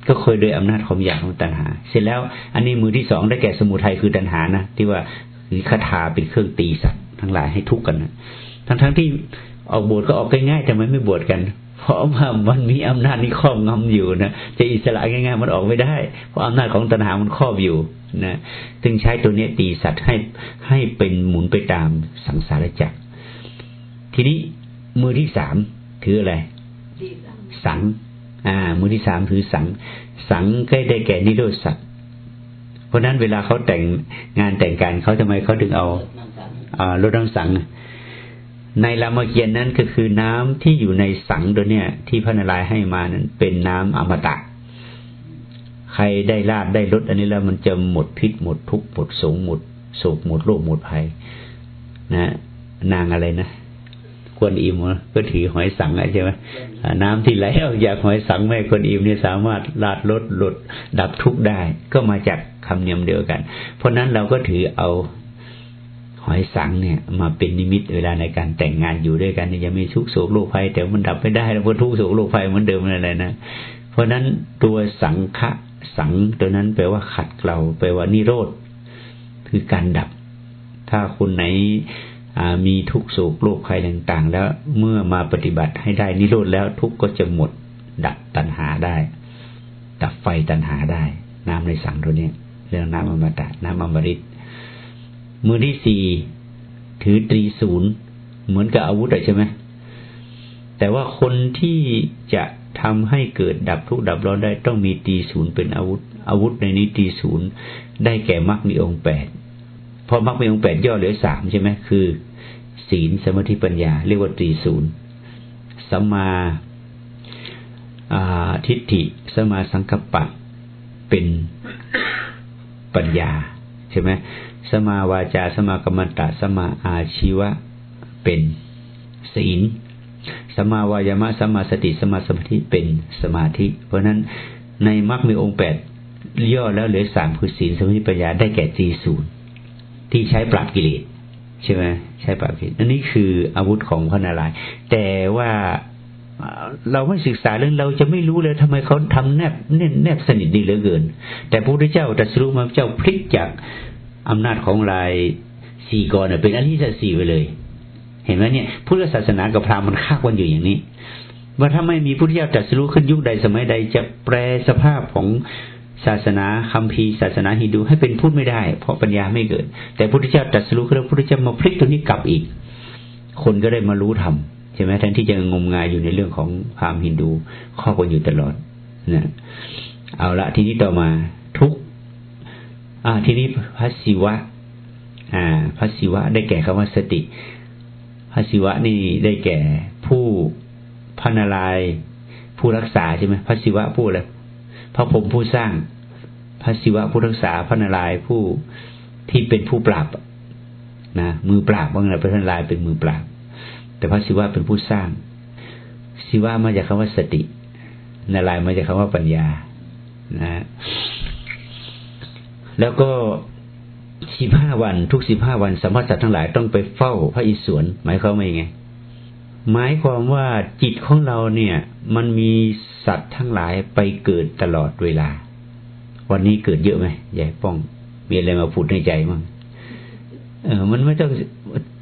ก็เคยโดยอำนาจของอยากของตัณหา เสร็จแล้ว อันนี้มือที่สองได้แก่สมุทัยคือตัณหานะที่ว่าคือคาถาเป็นเครื่องตีสัตว์ทั้งหลายให้ทุกข์กันนะทั้งทั้งที่ ออกบวชก็ออกง่ายๆแต่ไมไม่บวชกัน เพราะว่ามันมีอำนาจนี้ครอบงำอยู่นะจะอิสระง่ายๆมันออกไม่ได้ เพราะอำนาจของตัณหามันครอบอยู่นะจึงใช้ตัวนี้ตีสัตว์ให้ให้เป็นหมุนไปตามสังสารจักรทีนี้มือที่สามคืออะไร สัง อ่า มือที่สามคือสัง สังก็ได้แก่นิโรธสัตว์เพราะนั้นเวลาเขาแต่งงานแต่งการเขาทำไมเขาถึงเอาอ่ารถน้ำสัง ในรามเกียรตินั้นก็คือน้ำที่อยู่ในสังตัวเนี้ยที่พระนารายณ์ให้มานั้น เป็นน้ำอมตะ ใครได้ลาดได้ลดอันนี้แล้วมันจะหมดพิษหมดทุกข์หมดสงหมดโศกหมดโรคหมดภัยนะนางอะไรนะวนอิมก็ถือหอยสังใช่ไหมน้ำที่ไหลออกจากหอยสังแม่คนอิมเนี่ยสามารถลาดลดหลดดับทุกข์ได้ ก็มาจากคำเนียมเดียวกัน เพราะนั้นเราก็ถือเอา หอยสังเนี่ย มาเป็นนิมิตเวลาในการแต่งงานอยู่ด้วยกันจะมีทุกโศกโรคภัยแต่มันดับไม่ได้แล้วเพราะทุกโศกโรคภัยเหมือนเดิมอะไรนะเพราะนั้นตัวสังฆะสังตัวนั้นแปลว่าขัดเกลาแปลว่านิโรธคือการดับ ถ้าคนไหนมีทุกโศกโรคภัยต่างๆ แล้วเมื่อมาปฏิบัติให้ได้นิโรธแล้วทุกก็จะหมด ดับตัณหาได้ ดับไฟตัณหาได้ น้ำในสังตัวนี้เรื่องน้ำอมตะน้ำอมฤต มือที่สี่ถือตรีศูนย์เหมือนกับอาวุธใช่ไหมแต่ว่าคนที่จะทำให้เกิดดับทุกดับร้อนได้ต้องมีตีศูนย์เป็นอาวุธ อาวุธในนี้ตีศูนย์ได้แก่มรรคมีองค์แปดพอมรรคมีองค์แปดย่อเหลือสามใช่ไหมคือ ศีลสมาธิปัญญา เรียกว่าตรีศูนย์สัมมาทิฏฐิสมาสังกัปปะเป็นปัญญาใช่ไหม สมาวาจา สมากรรมตะ สมาอาชีวะ เป็นศีล สมาวายามะ สมาสติ สมาสมาธิ เป็นสมาธิ เพราะนั้นในมรรคมีองค์แปดย่อแล้วเหลือสามคือศีลสมาธิปัญญาได้แก่จีศูนย์ที่ใช้ปราบกิเลสใช่ไหมใช้ปราบกิเลสอันนี้คืออาวุธของพระนารายณ์แต่ว่าเราไม่ศึกษาเรื่องเราจะไม่รู้เลยทำไมเขาทำแนบแนบแนบสนิทดีเหลือเกิน แต่พระพุทธเจ้าตรัสรู้มาเจ้าพลิกจาก อำนาจของลายสี่กรเป็นอริยสัจสี่ไปเลย เห็นไหมเนี่ยพุทธศาสนากับพราหมณ์มันฆ่ากันอยู่อย่างนี้ ว่าถ้าไม่มีพุทธเจ้าตรัสรู้ขึ้นยุคใดสมัยใดจะแปลสภาพของศาสนาคัมภีร์ศาสนาฮินดูให้เป็นพูดไม่ได้ เพราะปัญญาไม่เกิด แต่พุทธเจ้าตรัสรู้แล้วพุทธเจ้ามาพลิกตัวนี้กลับอีก คนก็ได้มารู้ธรรมใช่ไหมแทนที่จะงมงายอยู่ในเรื่องของพราหมณ์ฮินดูข้อกันอยู่ตลอดนะเอาละทีนี้ต่อมาทุก อ่า ทีนี้พระศิวะ อ่า พระศิวะ ได้แก่คำว่าสติ พระศิวะนี่ได้แก่ผู้พระนารายผู้รักษาใช่ไหมพระศิวะผู้อะไรพระพรหมผู้สร้าง พระศิวะผู้รักษาพระนารายผู้ที่เป็นผู้ปราบนะมือปราบบางทีพระนารายเป็นมือปราบ แต่พระศิวะเป็นผู้สร้างศิวะมาจากคำว่าสตินารายมาจากคำว่าปัญญา นะ แล้วก็สิบห้าวันทุกสิบห้าวันสัมภสัตว์ทั้งหลายต้องไปเฝ้าพระอิศวรหมายความว่าไง หมายความว่าจิตของเราเนี่ย มันมีสัตว์ทั้งหลายไปเกิดตลอดเวลา วันนี้เกิดเยอะไหมใหญ่ป้อง มีอะไรมาพูดในใจมั้งเออ มันไม่ต้อง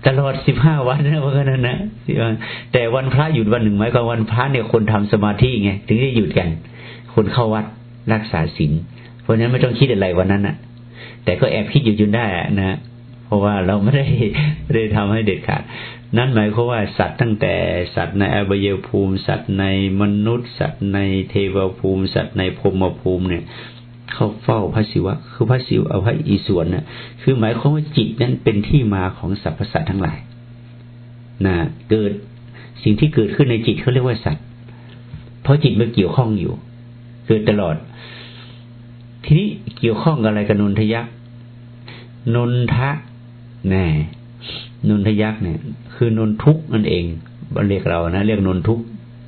ตลอดสิบห้าวันนะว่ากันนะแต่วันพระหยุดวันหนึ่งหมายความวันพระเนี่ยคนทำสมาธิไง ถึงได้หยุดกัน คนเข้าวัดรักษาศีล ราะนั้นไม่ต้องคิดอะไรวันนั้นนะแต่ก็แอบคิดอยู่จนได้นะเพราะว่าเราไม่ได้ไได้ทำให้เด็ดขาดนั่นหมายความว่าสัตว์ตั้งแต่สัตว์ในอบายภูมิ สัตว์ในมนุษย์ สัตว์ในเทวภูมิ สัตว์ในพรมภูมิเนี่ยเข้าเฝ้าพระศิวะ คือพระศิวเอาพระอีส่วนน่ะคือหมายความว่าจิตนั้นเป็นที่มาของสรรพสัตว์ทั้งหลายนะเกิดสิ่งที่เกิดขึ้นในจิตเขาเรียกว่าสัตว์ เพราะจิตมันเกี่ยวข้องอยู่ เกิดตลอด ทีนี้เกี่ยวข้องกับอะไรกับนนทยักษ์นนทะแน่นนทยักษ์เนี่ย คือนนทุกนั่นเองเรียกเรานะเรียกนนทุก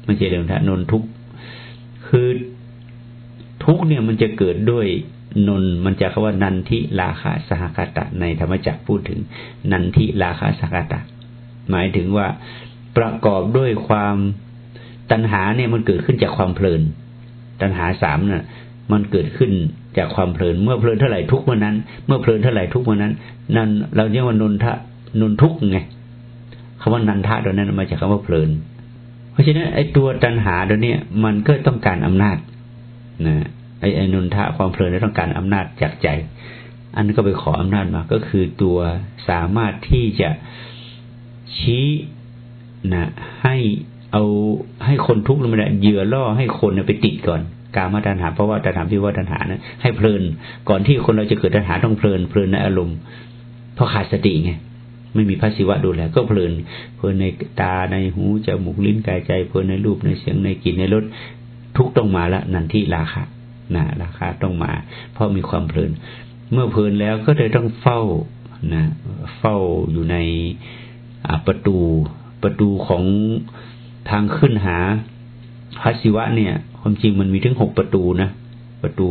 ไม่ใช่เรื่องทะนนทุกคือทุกเนี่ยมันจะเกิดด้วยนนมันจะคำว่านันทิราคาสหคตะ ในธรรมจักรพูดถึง นันทิราคาสหคตะ หมายถึงว่าประกอบด้วยความตัณหาเนี่ยมันเกิดขึ้นจากความเพลิน ตัณหาสามน่ะ มันเกิดขึ้น จากความเพลิน เมื่อเพลินเท่าไหร่ทุกเมื่อนั้น เมื่อเพลินเท่าไหร่ทุกเมื่อนั้น นั่นเราเรียกว่านนทะนนทุกไงคำว่านันทะตัวนั้นมาจากคำว่าเพลิน เพราะฉะนั้นไอ้ตัวตัณหาตัวนี้มันก็ต้องการอำนาจนะไอ้ไอ้นนทะความเพลินต้องการอำนาจจากใจ อันนั้นก็ไปขออำนาจมา ก็คือตัวสามารถที่จะชี้นะให้เอาให้คนทุกข์ลงมาเหยื่อล่อให้คนไปติดก่อน การมาตัณหาเพราะว่าตัณหาพิว่าตัณหานะให้เพลิน ก่อนที่คนเราจะเกิดตัณหาต้องเพลินเพลินในอารมณ์เพราะขาดสติไงไม่มีพระศิวะดูแลก็เพลิน เพลินในตาในหูจมูกลิ้นกายใจเพลินในรูปในเสียงในกลิ่นในรสทุกต้องมาละนันที่ราคานะราคาต้องมา เพราะมีความเพลิน เมื่อเพลินแล้วก็เลยต้องเฝ้านะเฝ้าอยู่ในประตูประตูของทางขึ้นหาพระศิวะเนี่ย ความจริงมันมีถึงหกประตูนะ ประตู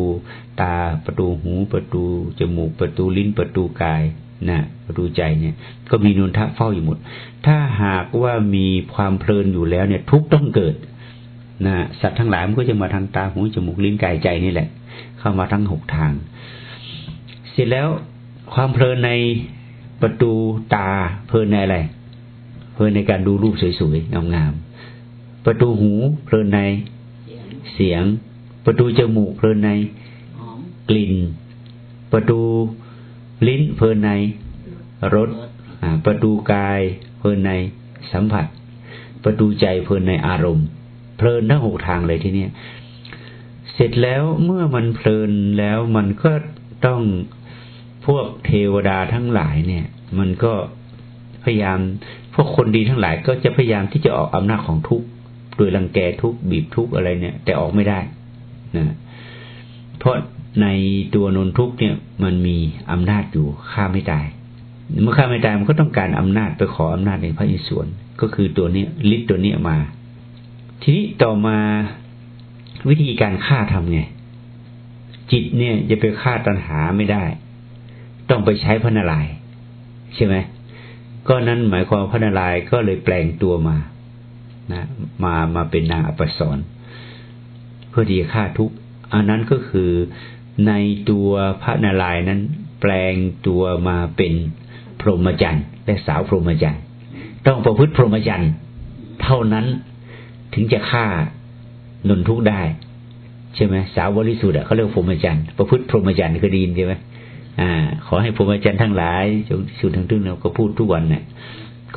ตา ประตูหู ประตูจมูก ประตูลิ้น ประตูกายนะประตูใจเนี่ย ก็มีนุนทะเฝ้าอยู่หมด ถ้าหากว่ามีความเพลินอยู่แล้วเนี่ย ทุกต้องเกิดนะสัตว์ทั้งหลายมันก็จะมาทางตาหูจมูกลิ้นกายใจนี่แหละ เข้ามาทั้งหกทาง เสร็จแล้วความเพลินในประตูตาเพลินในอะไร เพลินในการดูรูปสวยๆงามๆประตูหูเพลินใน เสียง ประตูจมูกเพลินในกลิ่น ประตูลิ้นเพลินในรสประตูกายเพลินในสัมผัส ประตูใจเพลินในอารมณ์ เพลินทั้งหกทางเลยทีเนี้ยเสร็จแล้วเมื่อมันเพลินแล้วมันก็ต้องพวกเทวดาทั้งหลายเนี่ย มันก็พยายามพวกคนดีทั้งหลายก็จะพยายามที่จะออกอำนาจของทุก โดยรังแกทุกบีบทุกอะไรเนี่ย แต่ออกไม่ได้นะเพราะในตัวนนทุกเนี่ย มันมีอำนาจอยู่ฆ่าไม่ตายเมื่อฆ่าไม่ตายมันก็ต้องการอำนาจไปขออำนาจในพระอิศวรก็คือตัวนี้ฤทธิ์ตัวนี้มา ทีนี้ต่อมาวิธีการฆ่าทำไงจิตเนี่ยจะไปฆ่าตัณหาไม่ได้ ต้องไปใช้พระนารายใช่ไหมก็นั้นหมายความพระนารายก็เลยแปลงตัวมา นะมามาเป็นนางอัปสรเพื่อที่จะฆ่าทุกอันนั้นก็คือในตัวพระนารายณ์นั้น แปลงตัวมาเป็นพรหมจรรย์และสาวพรหมจรรย์ต้องประพฤติพรหมจรรย์เท่านั้นถึงจะฆ่านนทุกได้ ใช่ไหมสาวบริสุทธิ์เขาเรียกพรหมจรรย์ประพฤติพรหมจรรย์ก็ดีนใช่ไหมอ่า ขอให้พรหมจรรย์ทั้งหลายจงสุดทั้งทึ่งเราก็พูดทุกวันเนี่ย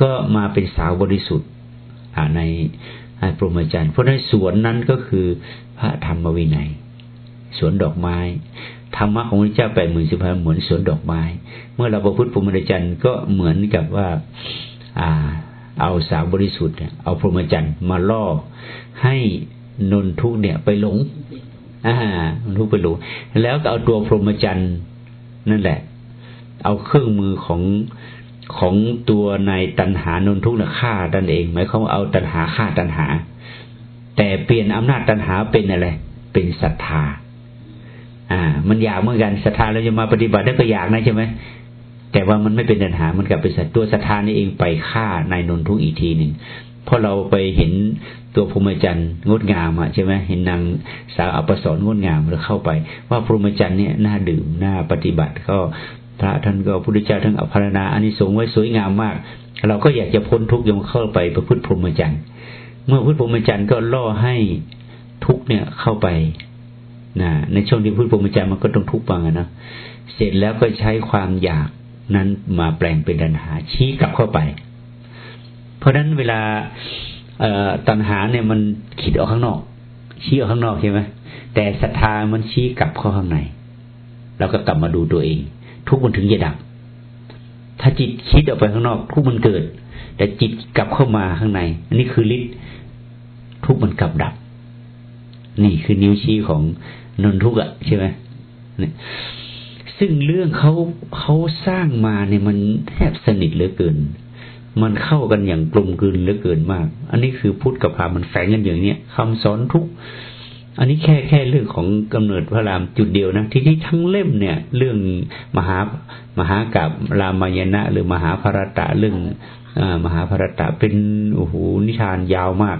ก็มาเป็นสาวบริสุทธิ์ ในพรหมจรรย์เพราะในสวนนั้นก็คือพระธรรมวินัย สวนดอกไม้ธรรมะของพระเจ้าแปดหมื่นสิบพันเหมือนสวนดอกไม้ เมื่อเราประพฤติพรหมจรรย์ก็เหมือนกับว่าอ่าเอาสาวบริสุทธิ์เอาพรหมจรรย์มาล่อให้นนทุกเนี่ยไปหลงอ่านนทุกไปหลงแล้วก็เอาตัวพรหมจรรย์นั่นแหละ เอาเครื่องมือของ ของตัวในตันหานนทุกข์ฆ่าตันเองหมายความเอาตันหาฆ่าตันหา แต่เปลี่ยนอำนาจตันหาเป็นอะไร เป็นศรัทธา อ่า มันอยากเหมือนกันศรัทธาเราจะมาปฏิบัติได้ก็อยากนะใช่ไหมแต่ว่ามันไม่เป็นปัญหามันกลับเป็นสัตว์ตัวศรัทธานี่เองไปฆ่านายนนทุกอีกทีหนึ่งเพราะเราไปเห็นตัวพรหมจรรย์งดงามอะใช่ไหมเห็นนางสาวอัปสรงดงามแล้วเข้าไป ว่าพรหมจรรย์เนี่ยน่าดื่มน่าปฏิบัติก็ พระท่านก็พุทธเจ้าท่านอภารณาอันนี้สงไว้สวยงามมาก เราก็อยากจะพ้นทุกข์ยงเข้าไปประพฤติพรหมจรรย์เมื่อพุทธพรหมจรรย์ก็ล่อให้ทุกเนี่ยเข้าไปนะในช่วงที่พุทธพรหมจรรย์มันก็ต้องทุกข์บ้างนะเสร็จแล้วก็ใช้ความอยากนั้นมาแปลงเป็นดันหาชี้กลับเข้าไป เพราะฉะนั้นเวลาตัณหาเนี่ยมันขีดออกข้างนอก ชี้ออกข้างนอกใช่ไหมแต่ศรัทธามันชี้กลับเข้าข้างในเราก็กลับมาดูตัวเอง ทุกมันถึงจะดับ ถ้าจิตคิดออกไปข้างนอก ทุกมันเกิด แต่จิตกลับเข้ามาข้างใน อันนี้คือฤทธิ์ทุกมันกลับดับ นี่คือนิ้วชี้ของนนทุกอะใช่ไหมซึ่งเรื่องเขาเขาสร้างมาเนี่ยมันแทบสนิทเหลือเกิน มันเข้ากันอย่างกลมกลืนเหลือเกินมาก อันนี้คือพุทธกับพามันแฝงกันอย่างเนี้ยคำสอนทุก อันนี้แค่แค่เรื่องของกำเนิดพระรามจุดเดียวนะที่ที่ทั้งเล่มเนี่ย เรื่องมหามหากับรามายณะ หรือมหาภารตะเรื่องอมหาภารตะเป็นโอ้โหนิทานยาวมาก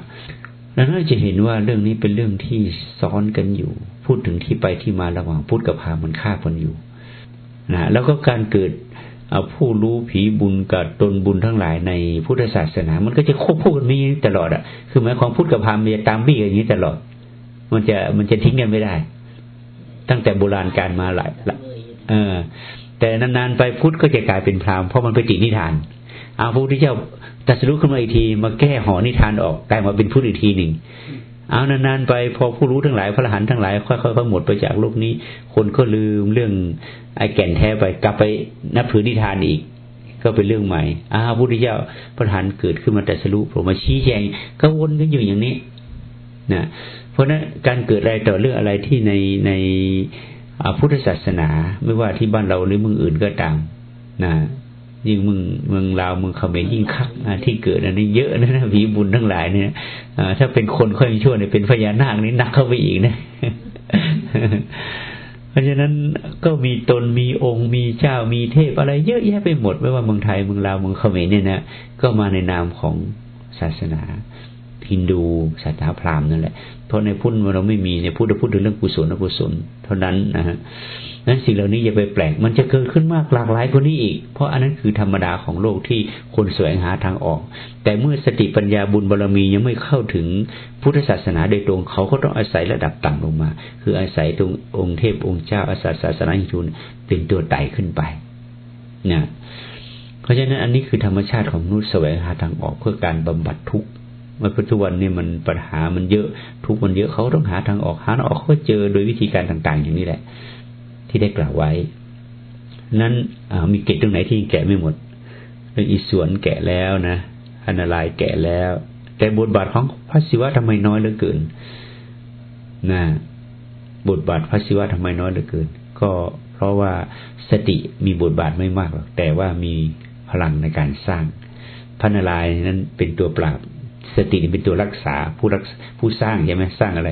แล้วน่าจะเห็นว่าเรื่องนี้เป็นเรื่องที่ซ้อนกันอยู่ พูดถึงที่ไปที่มาระหว่างพุทธกับพามันฆ่ากันอยู่นะแล้วก็การเกิดผู้รู้ผีบุญกับตนบุญทั้งหลายในพุทธศาสนา มันก็จะควบคู่กันมีตลอดอะ คือหมายความพุทธกับพราหมณ์มันจะตามบี้อย่างนี้ตลอด มันจะมันจะทิ้งกันไม่ได้ ตั้งแต่โบราณการมาหลายเออ แต่นานๆไปพุทธก็จะกลายเป็นพราหมณ์เพราะมันไปตินิทานเอาพระพุทธเจ้าตัดสรุขึ้นมาอีกที มาแก้หอนิทานออกกลายมาเป็นพุทธอีกทีหนึ่งเอานานๆไปพอผู้รู้ทั้งหลายพระอรหันต์ทั้งหลายค่อยๆหมดไปจากโลกนี้ คนก็ลืมเรื่องไอ้แก่นแท้ไปกลับไปนับถือนิทานอีก ก็เป็นเรื่องใหม่อาพุทธเจ้าพระอรหันต์เกิดขึ้นมาแต่สรุปผมมาชี้แจงก็วนกันอยู่อย่างนี้ นะเพราะนั้นการเกิดอะไรต่อเรื่องอะไรที่ในในพุทธศาสนา ไม่ว่าที่บ้านเราหรือเมืองอื่นก็ตามนะยิ่งมึงเมืองลาวเมืองเขมรยิ่งคักที่เกิดอันนี้เยอะนะนะผีบุญทั้งหลายเนี่ยถ้าเป็นคนค่อยชั่วเนี่ยเป็นพญานาคนี่นักเข้าไปอีกนะเพราะฉะนั้นก็มีตนมีองค์มีเจ้ามีเทพอะไรเยอะแยะไปหมดไม่ว่าเมืองไทยเมืองลาวเมืองเขมรเนี่ยนะก็มาในนามของศาสนา ฮินดูศาสนาพราหมณ์นั่นแหละ เพราะในพุทธเราไม่มีในพุทธพูดถึงเรื่องกุศลอกุศลเท่านั้นนะฮะนั้นสิ่งเหล่านี้อย่าไปแปลก มันจะเกิดขึ้นมากหลากหลายกว่านี้อีก เพราะอันนั้นคือธรรมดาของโลกที่คนแสวงหาทางออก แต่เมื่อสติปัญญาบุญบารรมียังไม่เข้าถึงพุทธศาสนาโดยตรงเขาก็ต้องอาศัยระดับต่ำลงมา คืออาศัยตรงองค์เทพองค์เจ้าอาศัยศาสนาฮินดูเป็นตัวไต่ขึ้นไปนะเพราะฉะนั้นอันนี้คือธรรมชาติของมนุษย์แสวงหาทางออกเพื่อการบำบัดทุกข์ มื่อปัจจุบันนี่มันปัญหามันเยอะทุกมันเยอะเขาต้องหาทางออกหาทางออกเขาก็เจอโดยวิธีการต่างๆ อย่างนี้แหละ ที่ได้กล่าวไว้ นั้นมีเกตตรงไหนที่แกะไม่หมดเรื่องอีสวนแกะแล้วนะอนาลายแกะแล้ว แต่บทบาทของพระศิวะทำไมน้อยเหลือเกินนะบทบาทพระศิวะทำไมน้อยเหลือเกิน ก็เพราะว่าสติมีบทบาทไม่มากหรอกแต่ว่ามีพลังในการสร้างพระนารายณ์นั้นเป็นตัวปราบ สติเป็นตัวรักษาผู้รักผู้สร้างใช่ไหมสร้างอะไร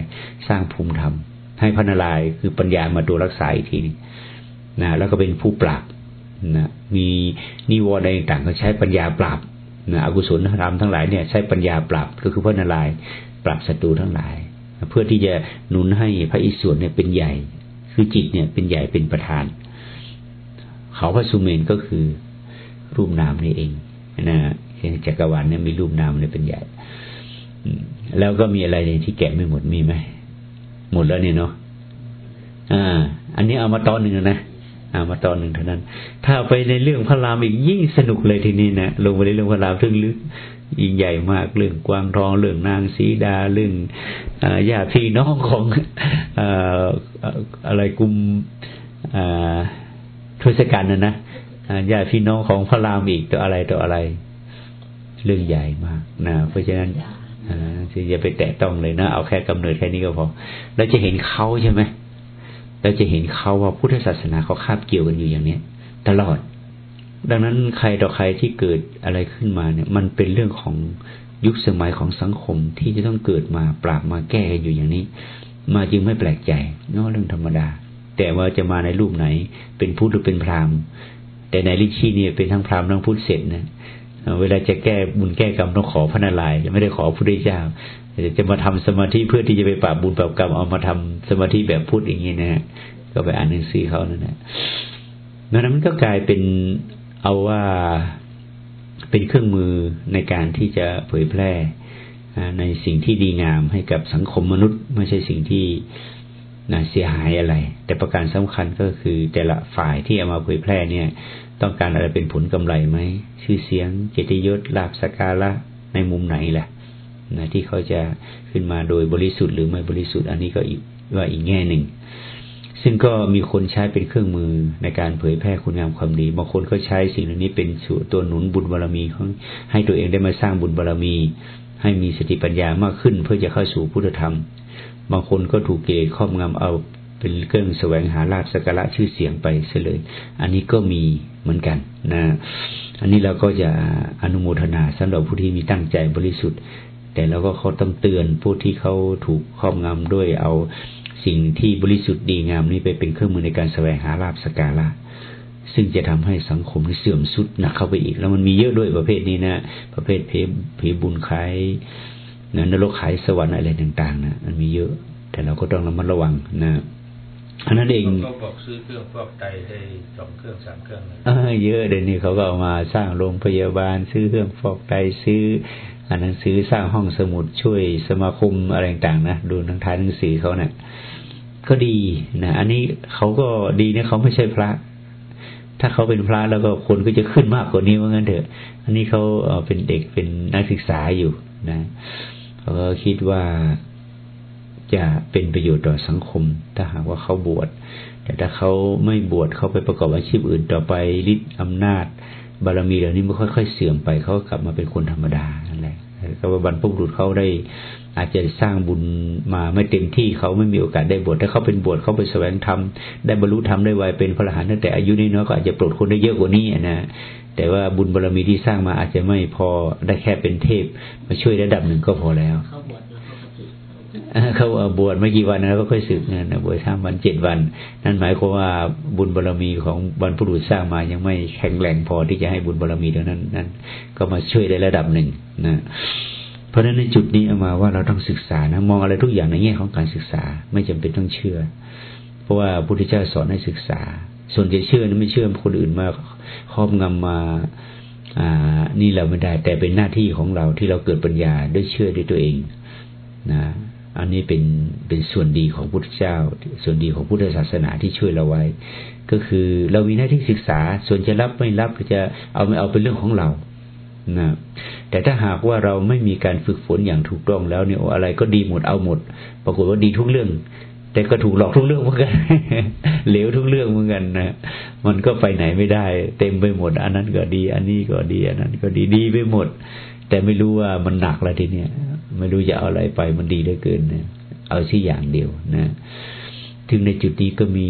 สร้างภูมิธรรม ให้พันลายคือปัญญามาตัวรักษาอีกทีนึงนะแล้วก็เป็นผู้ปราบนะมีนิวรณ์ต่างก็ใช้ปัญญาปราบนะอกุศลธรรมทั้งหลายเนี่ยใช้ปัญญาปราบก็คือพันลายปราบศัตรูทั้งหลาย เพื่อที่จะหนุนให้พระอิศวรเนี่ยเป็นใหญ่ คือจิตเนี่ยเป็นใหญ่เป็นประธาน เขาพระสุเมนก็คือรูปนามนี่เองนะ จักรวาลเนี่ยมีรูปนามเนี่ยเป็นใหญ่แล้วก็มีอะไรที่แกะไม่หมดมีไหมหมดแล้วเนี่ยเนาะอ่า อันนี้เอามาตอนหนึ่งนะเอามาตอนหนึ่งเท่านั้น ถ้าไปในเรื่องพระรามอีกยิ่งสนุกเลยทีนี้นะลงไปในเรื่องพระรามทึ่งลึกยิ่งใหญ่มากเรื่องกวางทองเรื่องนางสีดาเรื่องญาติพี่น้องของอะไรกลุ่มทศกัณฐ์นะนะญาติพี่น้องของพระรามอีกตัวอะไรตัวอะไร เรื่องใหญ่มากนะเพราะฉะนั้นอย่าไปแตะต้องเลยนะเอาแค่กำเนิดแค่นี้ก็พอเราจะเห็นเขาใช่ไหมเราจะเห็นเขาว่าพุทธศาสนาเขาคาบเกี่ยวกันอยู่อย่างเนี้ย ตลอด ดังนั้นใครต่อใครที่เกิดอะไรขึ้นมาเนี่ย มันเป็นเรื่องของยุคสมัยของสังคมที่จะต้องเกิดมาปราบมาแก้กันอยู่อย่างนี้ มาจึงไม่แปลกใจนอกเรื่องธรรมดา แต่ว่าจะมาในรูปไหน เป็นพุทธหรือเป็นพราหมณ์ แต่ในลิชีเนี่ยเป็นทั้งพราหมณ์ทั้งพุทธเสร็จนะ เวลาจะแก้บุญแก้กรรมต้องขอพระนารายณ์ไม่ได้ขอพระพุทธเจ้าจะมาทำสมาธิเพื่อที่จะไปปราบบุญปราบกรรมเอามาทำสมาธิแบบพุทธอย่างนี้นะก็ไปอ่านหนังสือเขานั่นแหละนั้นมันก็กลายเป็นเอาว่าเป็นเครื่องมือในการที่จะเผยแพร่ในสิ่งที่ดีงามให้กับสังคมมนุษย์ ไม่ใช่สิ่งที่น่าเสียหายอะไร แต่ประการสำคัญก็คือแต่ละฝ่ายที่เอามาเผยแพร่เนี่ย ต้องการอะไรเป็นผลกำไรไหมชื่อเสียงเกียรติยศลาบสการะในมุมไหนแหละนะที่เขาจะขึ้นมาโดยบริสุทธิ์หรือไม่บริสุทธิ์ อันนี้ก็อีกว่าอีกแง่หนึ่ง ซึ่งก็มีคนใช้เป็นเครื่องมือในการเผยแพร่คุณงามความดีบางคนก็ใช้สิ่งเหล่านี้เป็นส่วนตัวหนุนบุญบารรมีของให้ตัวเองได้มาสร้างบุญบารรมี ให้มีสติปัญญามากขึ้นเพื่อจะเข้าสู่พุทธธรรม บางคนก็ถูกเกยครอบงำเอา เป็นเครื่องแสวงหาลาภสักการะชื่อเสียงไปเสียเลย อันนี้ก็มีเหมือนกันนะ อันนี้เราก็จะอนุโมทนาสำหรับผู้ที่มีตั้งใจบริสุทธิ์ แต่เราก็เขาต้องเตือนผู้ที่เขาถูกครอบงำด้วยเอาสิ่งที่บริสุทธิ์ดีงามนี้ไปเป็นเครื่องมือในการแสวงหาลาภสักการะซึ่งจะทำให้สังคมเสื่อมสุดหนักเข้าไปอีก แล้วมันมีเยอะด้วยประเภทนี้นะ ประเภทเพผีบุญขายนะนรกขายสวรรค์อะไรต่าง ๆ นะมันมีเยอะ แต่เราก็ต้องระมัดระวังนะ อันนั้นเองก็บอกซื้อเครื่องฟอกไตได้สองเครื่องสามเครื่องเลยเออเยอะเดี๋ยวนี้เขาก็เอามาสร้างโรงพยาบาล ซื้อเครื่องฟอกไตซื้ออ่านหนังสือสร้างห้องสมุดช่วยสมาคมอะไรต่างๆนะดูทั้งท้ายหนังสือเขาเนะี่ยก็ดีนะอันนี้เขาก็ดีเนี่ยเขาไม่ใช่พระ ถ้าเขาเป็นพระแล้วก็คนก็จะขึ้นมากกว่านี้ว่างั้นเถอะ อันนี้เขาเอ่อเป็นเด็กเป็นนักศึกษาอยู่นะเขาก็คิดว่า จะเป็นประโยชน์ต่อสังคม ถ้าหากว่าเขาบวช แต่ถ้าเขาไม่บวชเขาไปประกอบอาชีพอื่นต่อไปฤทธิ์อำนาจ บารมีเหล่านี้มันค่อยๆเสื่อมไปเขากลับมาเป็นคนธรรมดานั่นแหละก็ว่าบรรพบุรุษเขาได้ อาจจะสร้างบุญมาไม่เต็มที่เขาไม่มีโอกาสได้บวชถ้าเขาเป็นบวชเขาไปแสวงธรรมได้บรรลุธรรมได้ไวเป็นพระอรหันต์ตั้งแต่อายุน้อยๆก็อาจจะปรดคนได้เยอะกว่านี้นะแต่ว่าบุญบารมีที่สร้างมาอาจจะไม่พอได้แค่เป็นเทพ มาช่วยระดับหนึ่งก็พอแล้วเขาบวชแล้ว เขาบวชไม่กี่วันนะก็ค่อยสึกนะบวชห้าวันเจ็ดวัน นั่นหมายความว่าบุญบารรมีของบรรพบุรุษสร้างมายังไม่แข็งแรงพอที่จะให้บุญบารรมีเท่านั้นนั้น ก็มาช่วยได้ระดับหนึ่งนะเพราะฉะนั้นในจุดนี้เอามาว่าเราต้องศึกษานะมองอะไรทุกอย่างในแง่ของการศึกษา ไม่จำเป็นต้องเชื่อ เพราะว่าพระพุทธเจ้าสอนให้ศึกษา ส่วนจะเชื่อนั้นไม่เชื่อคนอื่นมาครอบงำมาอ่านี่เราไม่ได้ แต่เป็นหน้าที่ของเราที่เราเกิดปัญญาด้วยเชื่อด้วยตัวเอง นะ อันนี้เป็นเป็นส่วนดีของพุทธเจ้า ส่วนดีของพุทธศาสนาที่ช่วยเราไว้ ก็คือเรามีหน้าที่ศึกษา ส่วนจะรับไม่รับจะเอาไม่เอาเป็นเรื่องของเรานะแต่ถ้าหากว่าเราไม่มีการฝึกฝนอย่างถูกต้องแล้วเนี่ยโอ้อะไรก็ดีหมดเอาหมด ปรากฏว่าดีทุกเรื่อง แต่ก็ถูกหลอกทุกเรื่องเหมือนกันเหลวทุกเรื่องเหมือนกันนะมันก็ไปไหนไม่ได้ เต็มไปหมด อันนั้นก็ดี อันนี้ก็ดี อันนั้นก็ดีดีไปหมด แต่ไม่รู้ว่ามันหนักแล้วทีเนี้ย ไม่รู้จะเอาอะไรไปมันดีเหลือเกินนะเอาที่อย่างเดียวนะถึงในจุดนี้ก็มี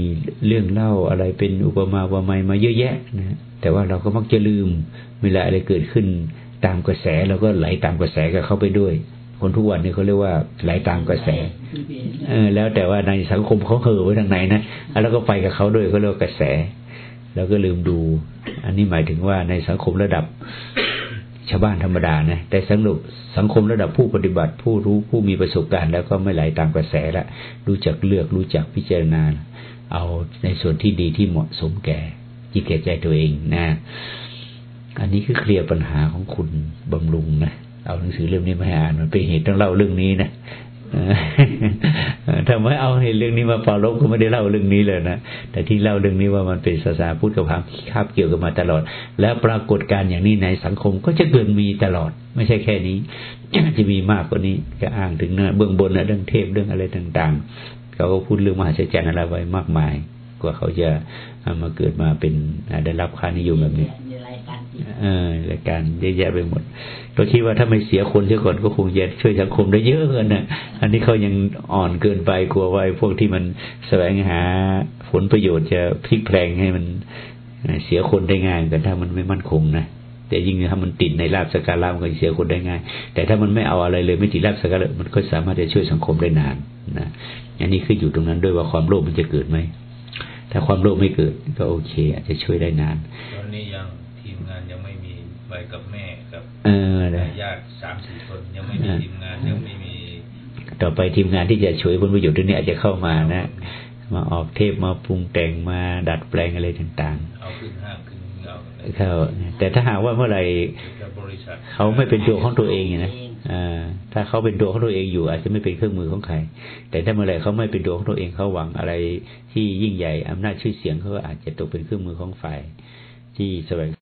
เรื่องเล่าอะไรเป็นอุปมาอุปไมยมาเยอะแยะนะแต่ว่าเราก็มักจะลืมเวลาอะไรเกิดขึ้น ตามกระแสเราก็ไหลตามกระแสกับเข้าไปด้วย คนทุกวันนี้เขาเรียกว่าไหลตามกระแสเออแล้วแต่ว่าในสังคมเขาเหอไว้ทางไหนนะแล้วก็ไปกับเขาด้วยเขาเรียกกระแส แล้วก็ลืมดู อันนี้หมายถึงว่าในสังคมระดับ ชาวบ้านธรรมดานะแต่สังคมสังคมระดับผู้ปฏิบัติ ผู้รู้ผู้มีประสบการณ์ แล้วก็ไม่ไหลตามกระแสละรู้จักเลือกรู้จักพิจารณา เอาในส่วนที่ดีที่เหมาะสมแก่จิตแก่ใจตัวเองนะอันนี้คือเคลียร์ปัญหาของคุณบำรุงนะเอาหนังสือเล่มนี้มาให้อ่านมันเป็นเหตุต้องเล่าเรื่องนี้นะ ถ้าไม่เอาเรื่องนี้มาปาลบก็ไม่ได้เล่าเรื่องนี้เลยนะ แต่ที่เล่าเรื่องนี้ว่ามันเป็นศาสนาพุทธกับความคาบเกี่ยวกันมาตลอด แล้วปรากฏการ์อย่างนี้ในสังคมก็จะเกิดมีตลอด ไม่ใช่แค่นี้ จะมีมากกว่านี้ก็อ้างถึงเนื้อเบื้องบนนะเรื่องเทพเรื่องอะไรต่างๆเขาก็พูดเรื่องมหาชัยจันทร์อะไรไว้มากมาย กว่าเขาจะามาเกิดมาเป็นได้รับค่านิยมแบบนี้ การที่เออรายการเยอะแยะไปหมดเราคิดว่าถ้าไม่เสียคนเสียก่อนก็คงจะช่วยสังคมได้เยอะเกินนะอันนี้เขายังอ่อนเกินไปกลัวว่าไอ้พวกที่มันแสวงหาผลประโยชน์จะพลิกแพลงให้มันเสียคนได้ง่ายกันถ้ามันไม่มั่นคงนะแต่ยิ่งถ้ามันติดในลาบสกการะมันก็เสียคนได้ง่าย แต่ถ้ามันไม่เอาอะไรเลยไม่ติดลาบสกการะมันก็สามารถจะช่วยสังคมได้นานนะอันนี้คืออยู่ตรงนั้นด้วยว่าความโลภมันจะเกิดไหมถ้าความโลภไม่เกิดก็โอเค อาจจะช่วยได้นานตอนนี้ยังทีมงานยัง ไม่มีไปกับแม่กับเออนะญาติสามสี่คนยังไม่มีทีมงานยังไม่มี ต่อไปทีมงานที่จะช่วยผลประโยชน์ตรงนี้อาจจะเข้ามานะ มาออกเทปมาปรุงแต่งมาดัดแปลงอะไรต่างเอาขึ้นห้างขึ้นเอาๆเขาแต่ถ้าหากว่าเมื่อไหร่กับบริษัทเขาไม่เป็นตัวของตัวเองนะอ่าถ้าเขาเป็นตัวของตัวเองอยู่ อาจจะไม่เป็นเครื่องมือของใคร แต่ถ้าเมื่อไหร่เขาไม่เป็นตัวของตัวเองเขาหวังอะไรที่ยิ่งใหญ่อำนาจชื่อเสียงเขาก็อาจจะตกเป็นเครื่องมือของฝ่ายที่แสวง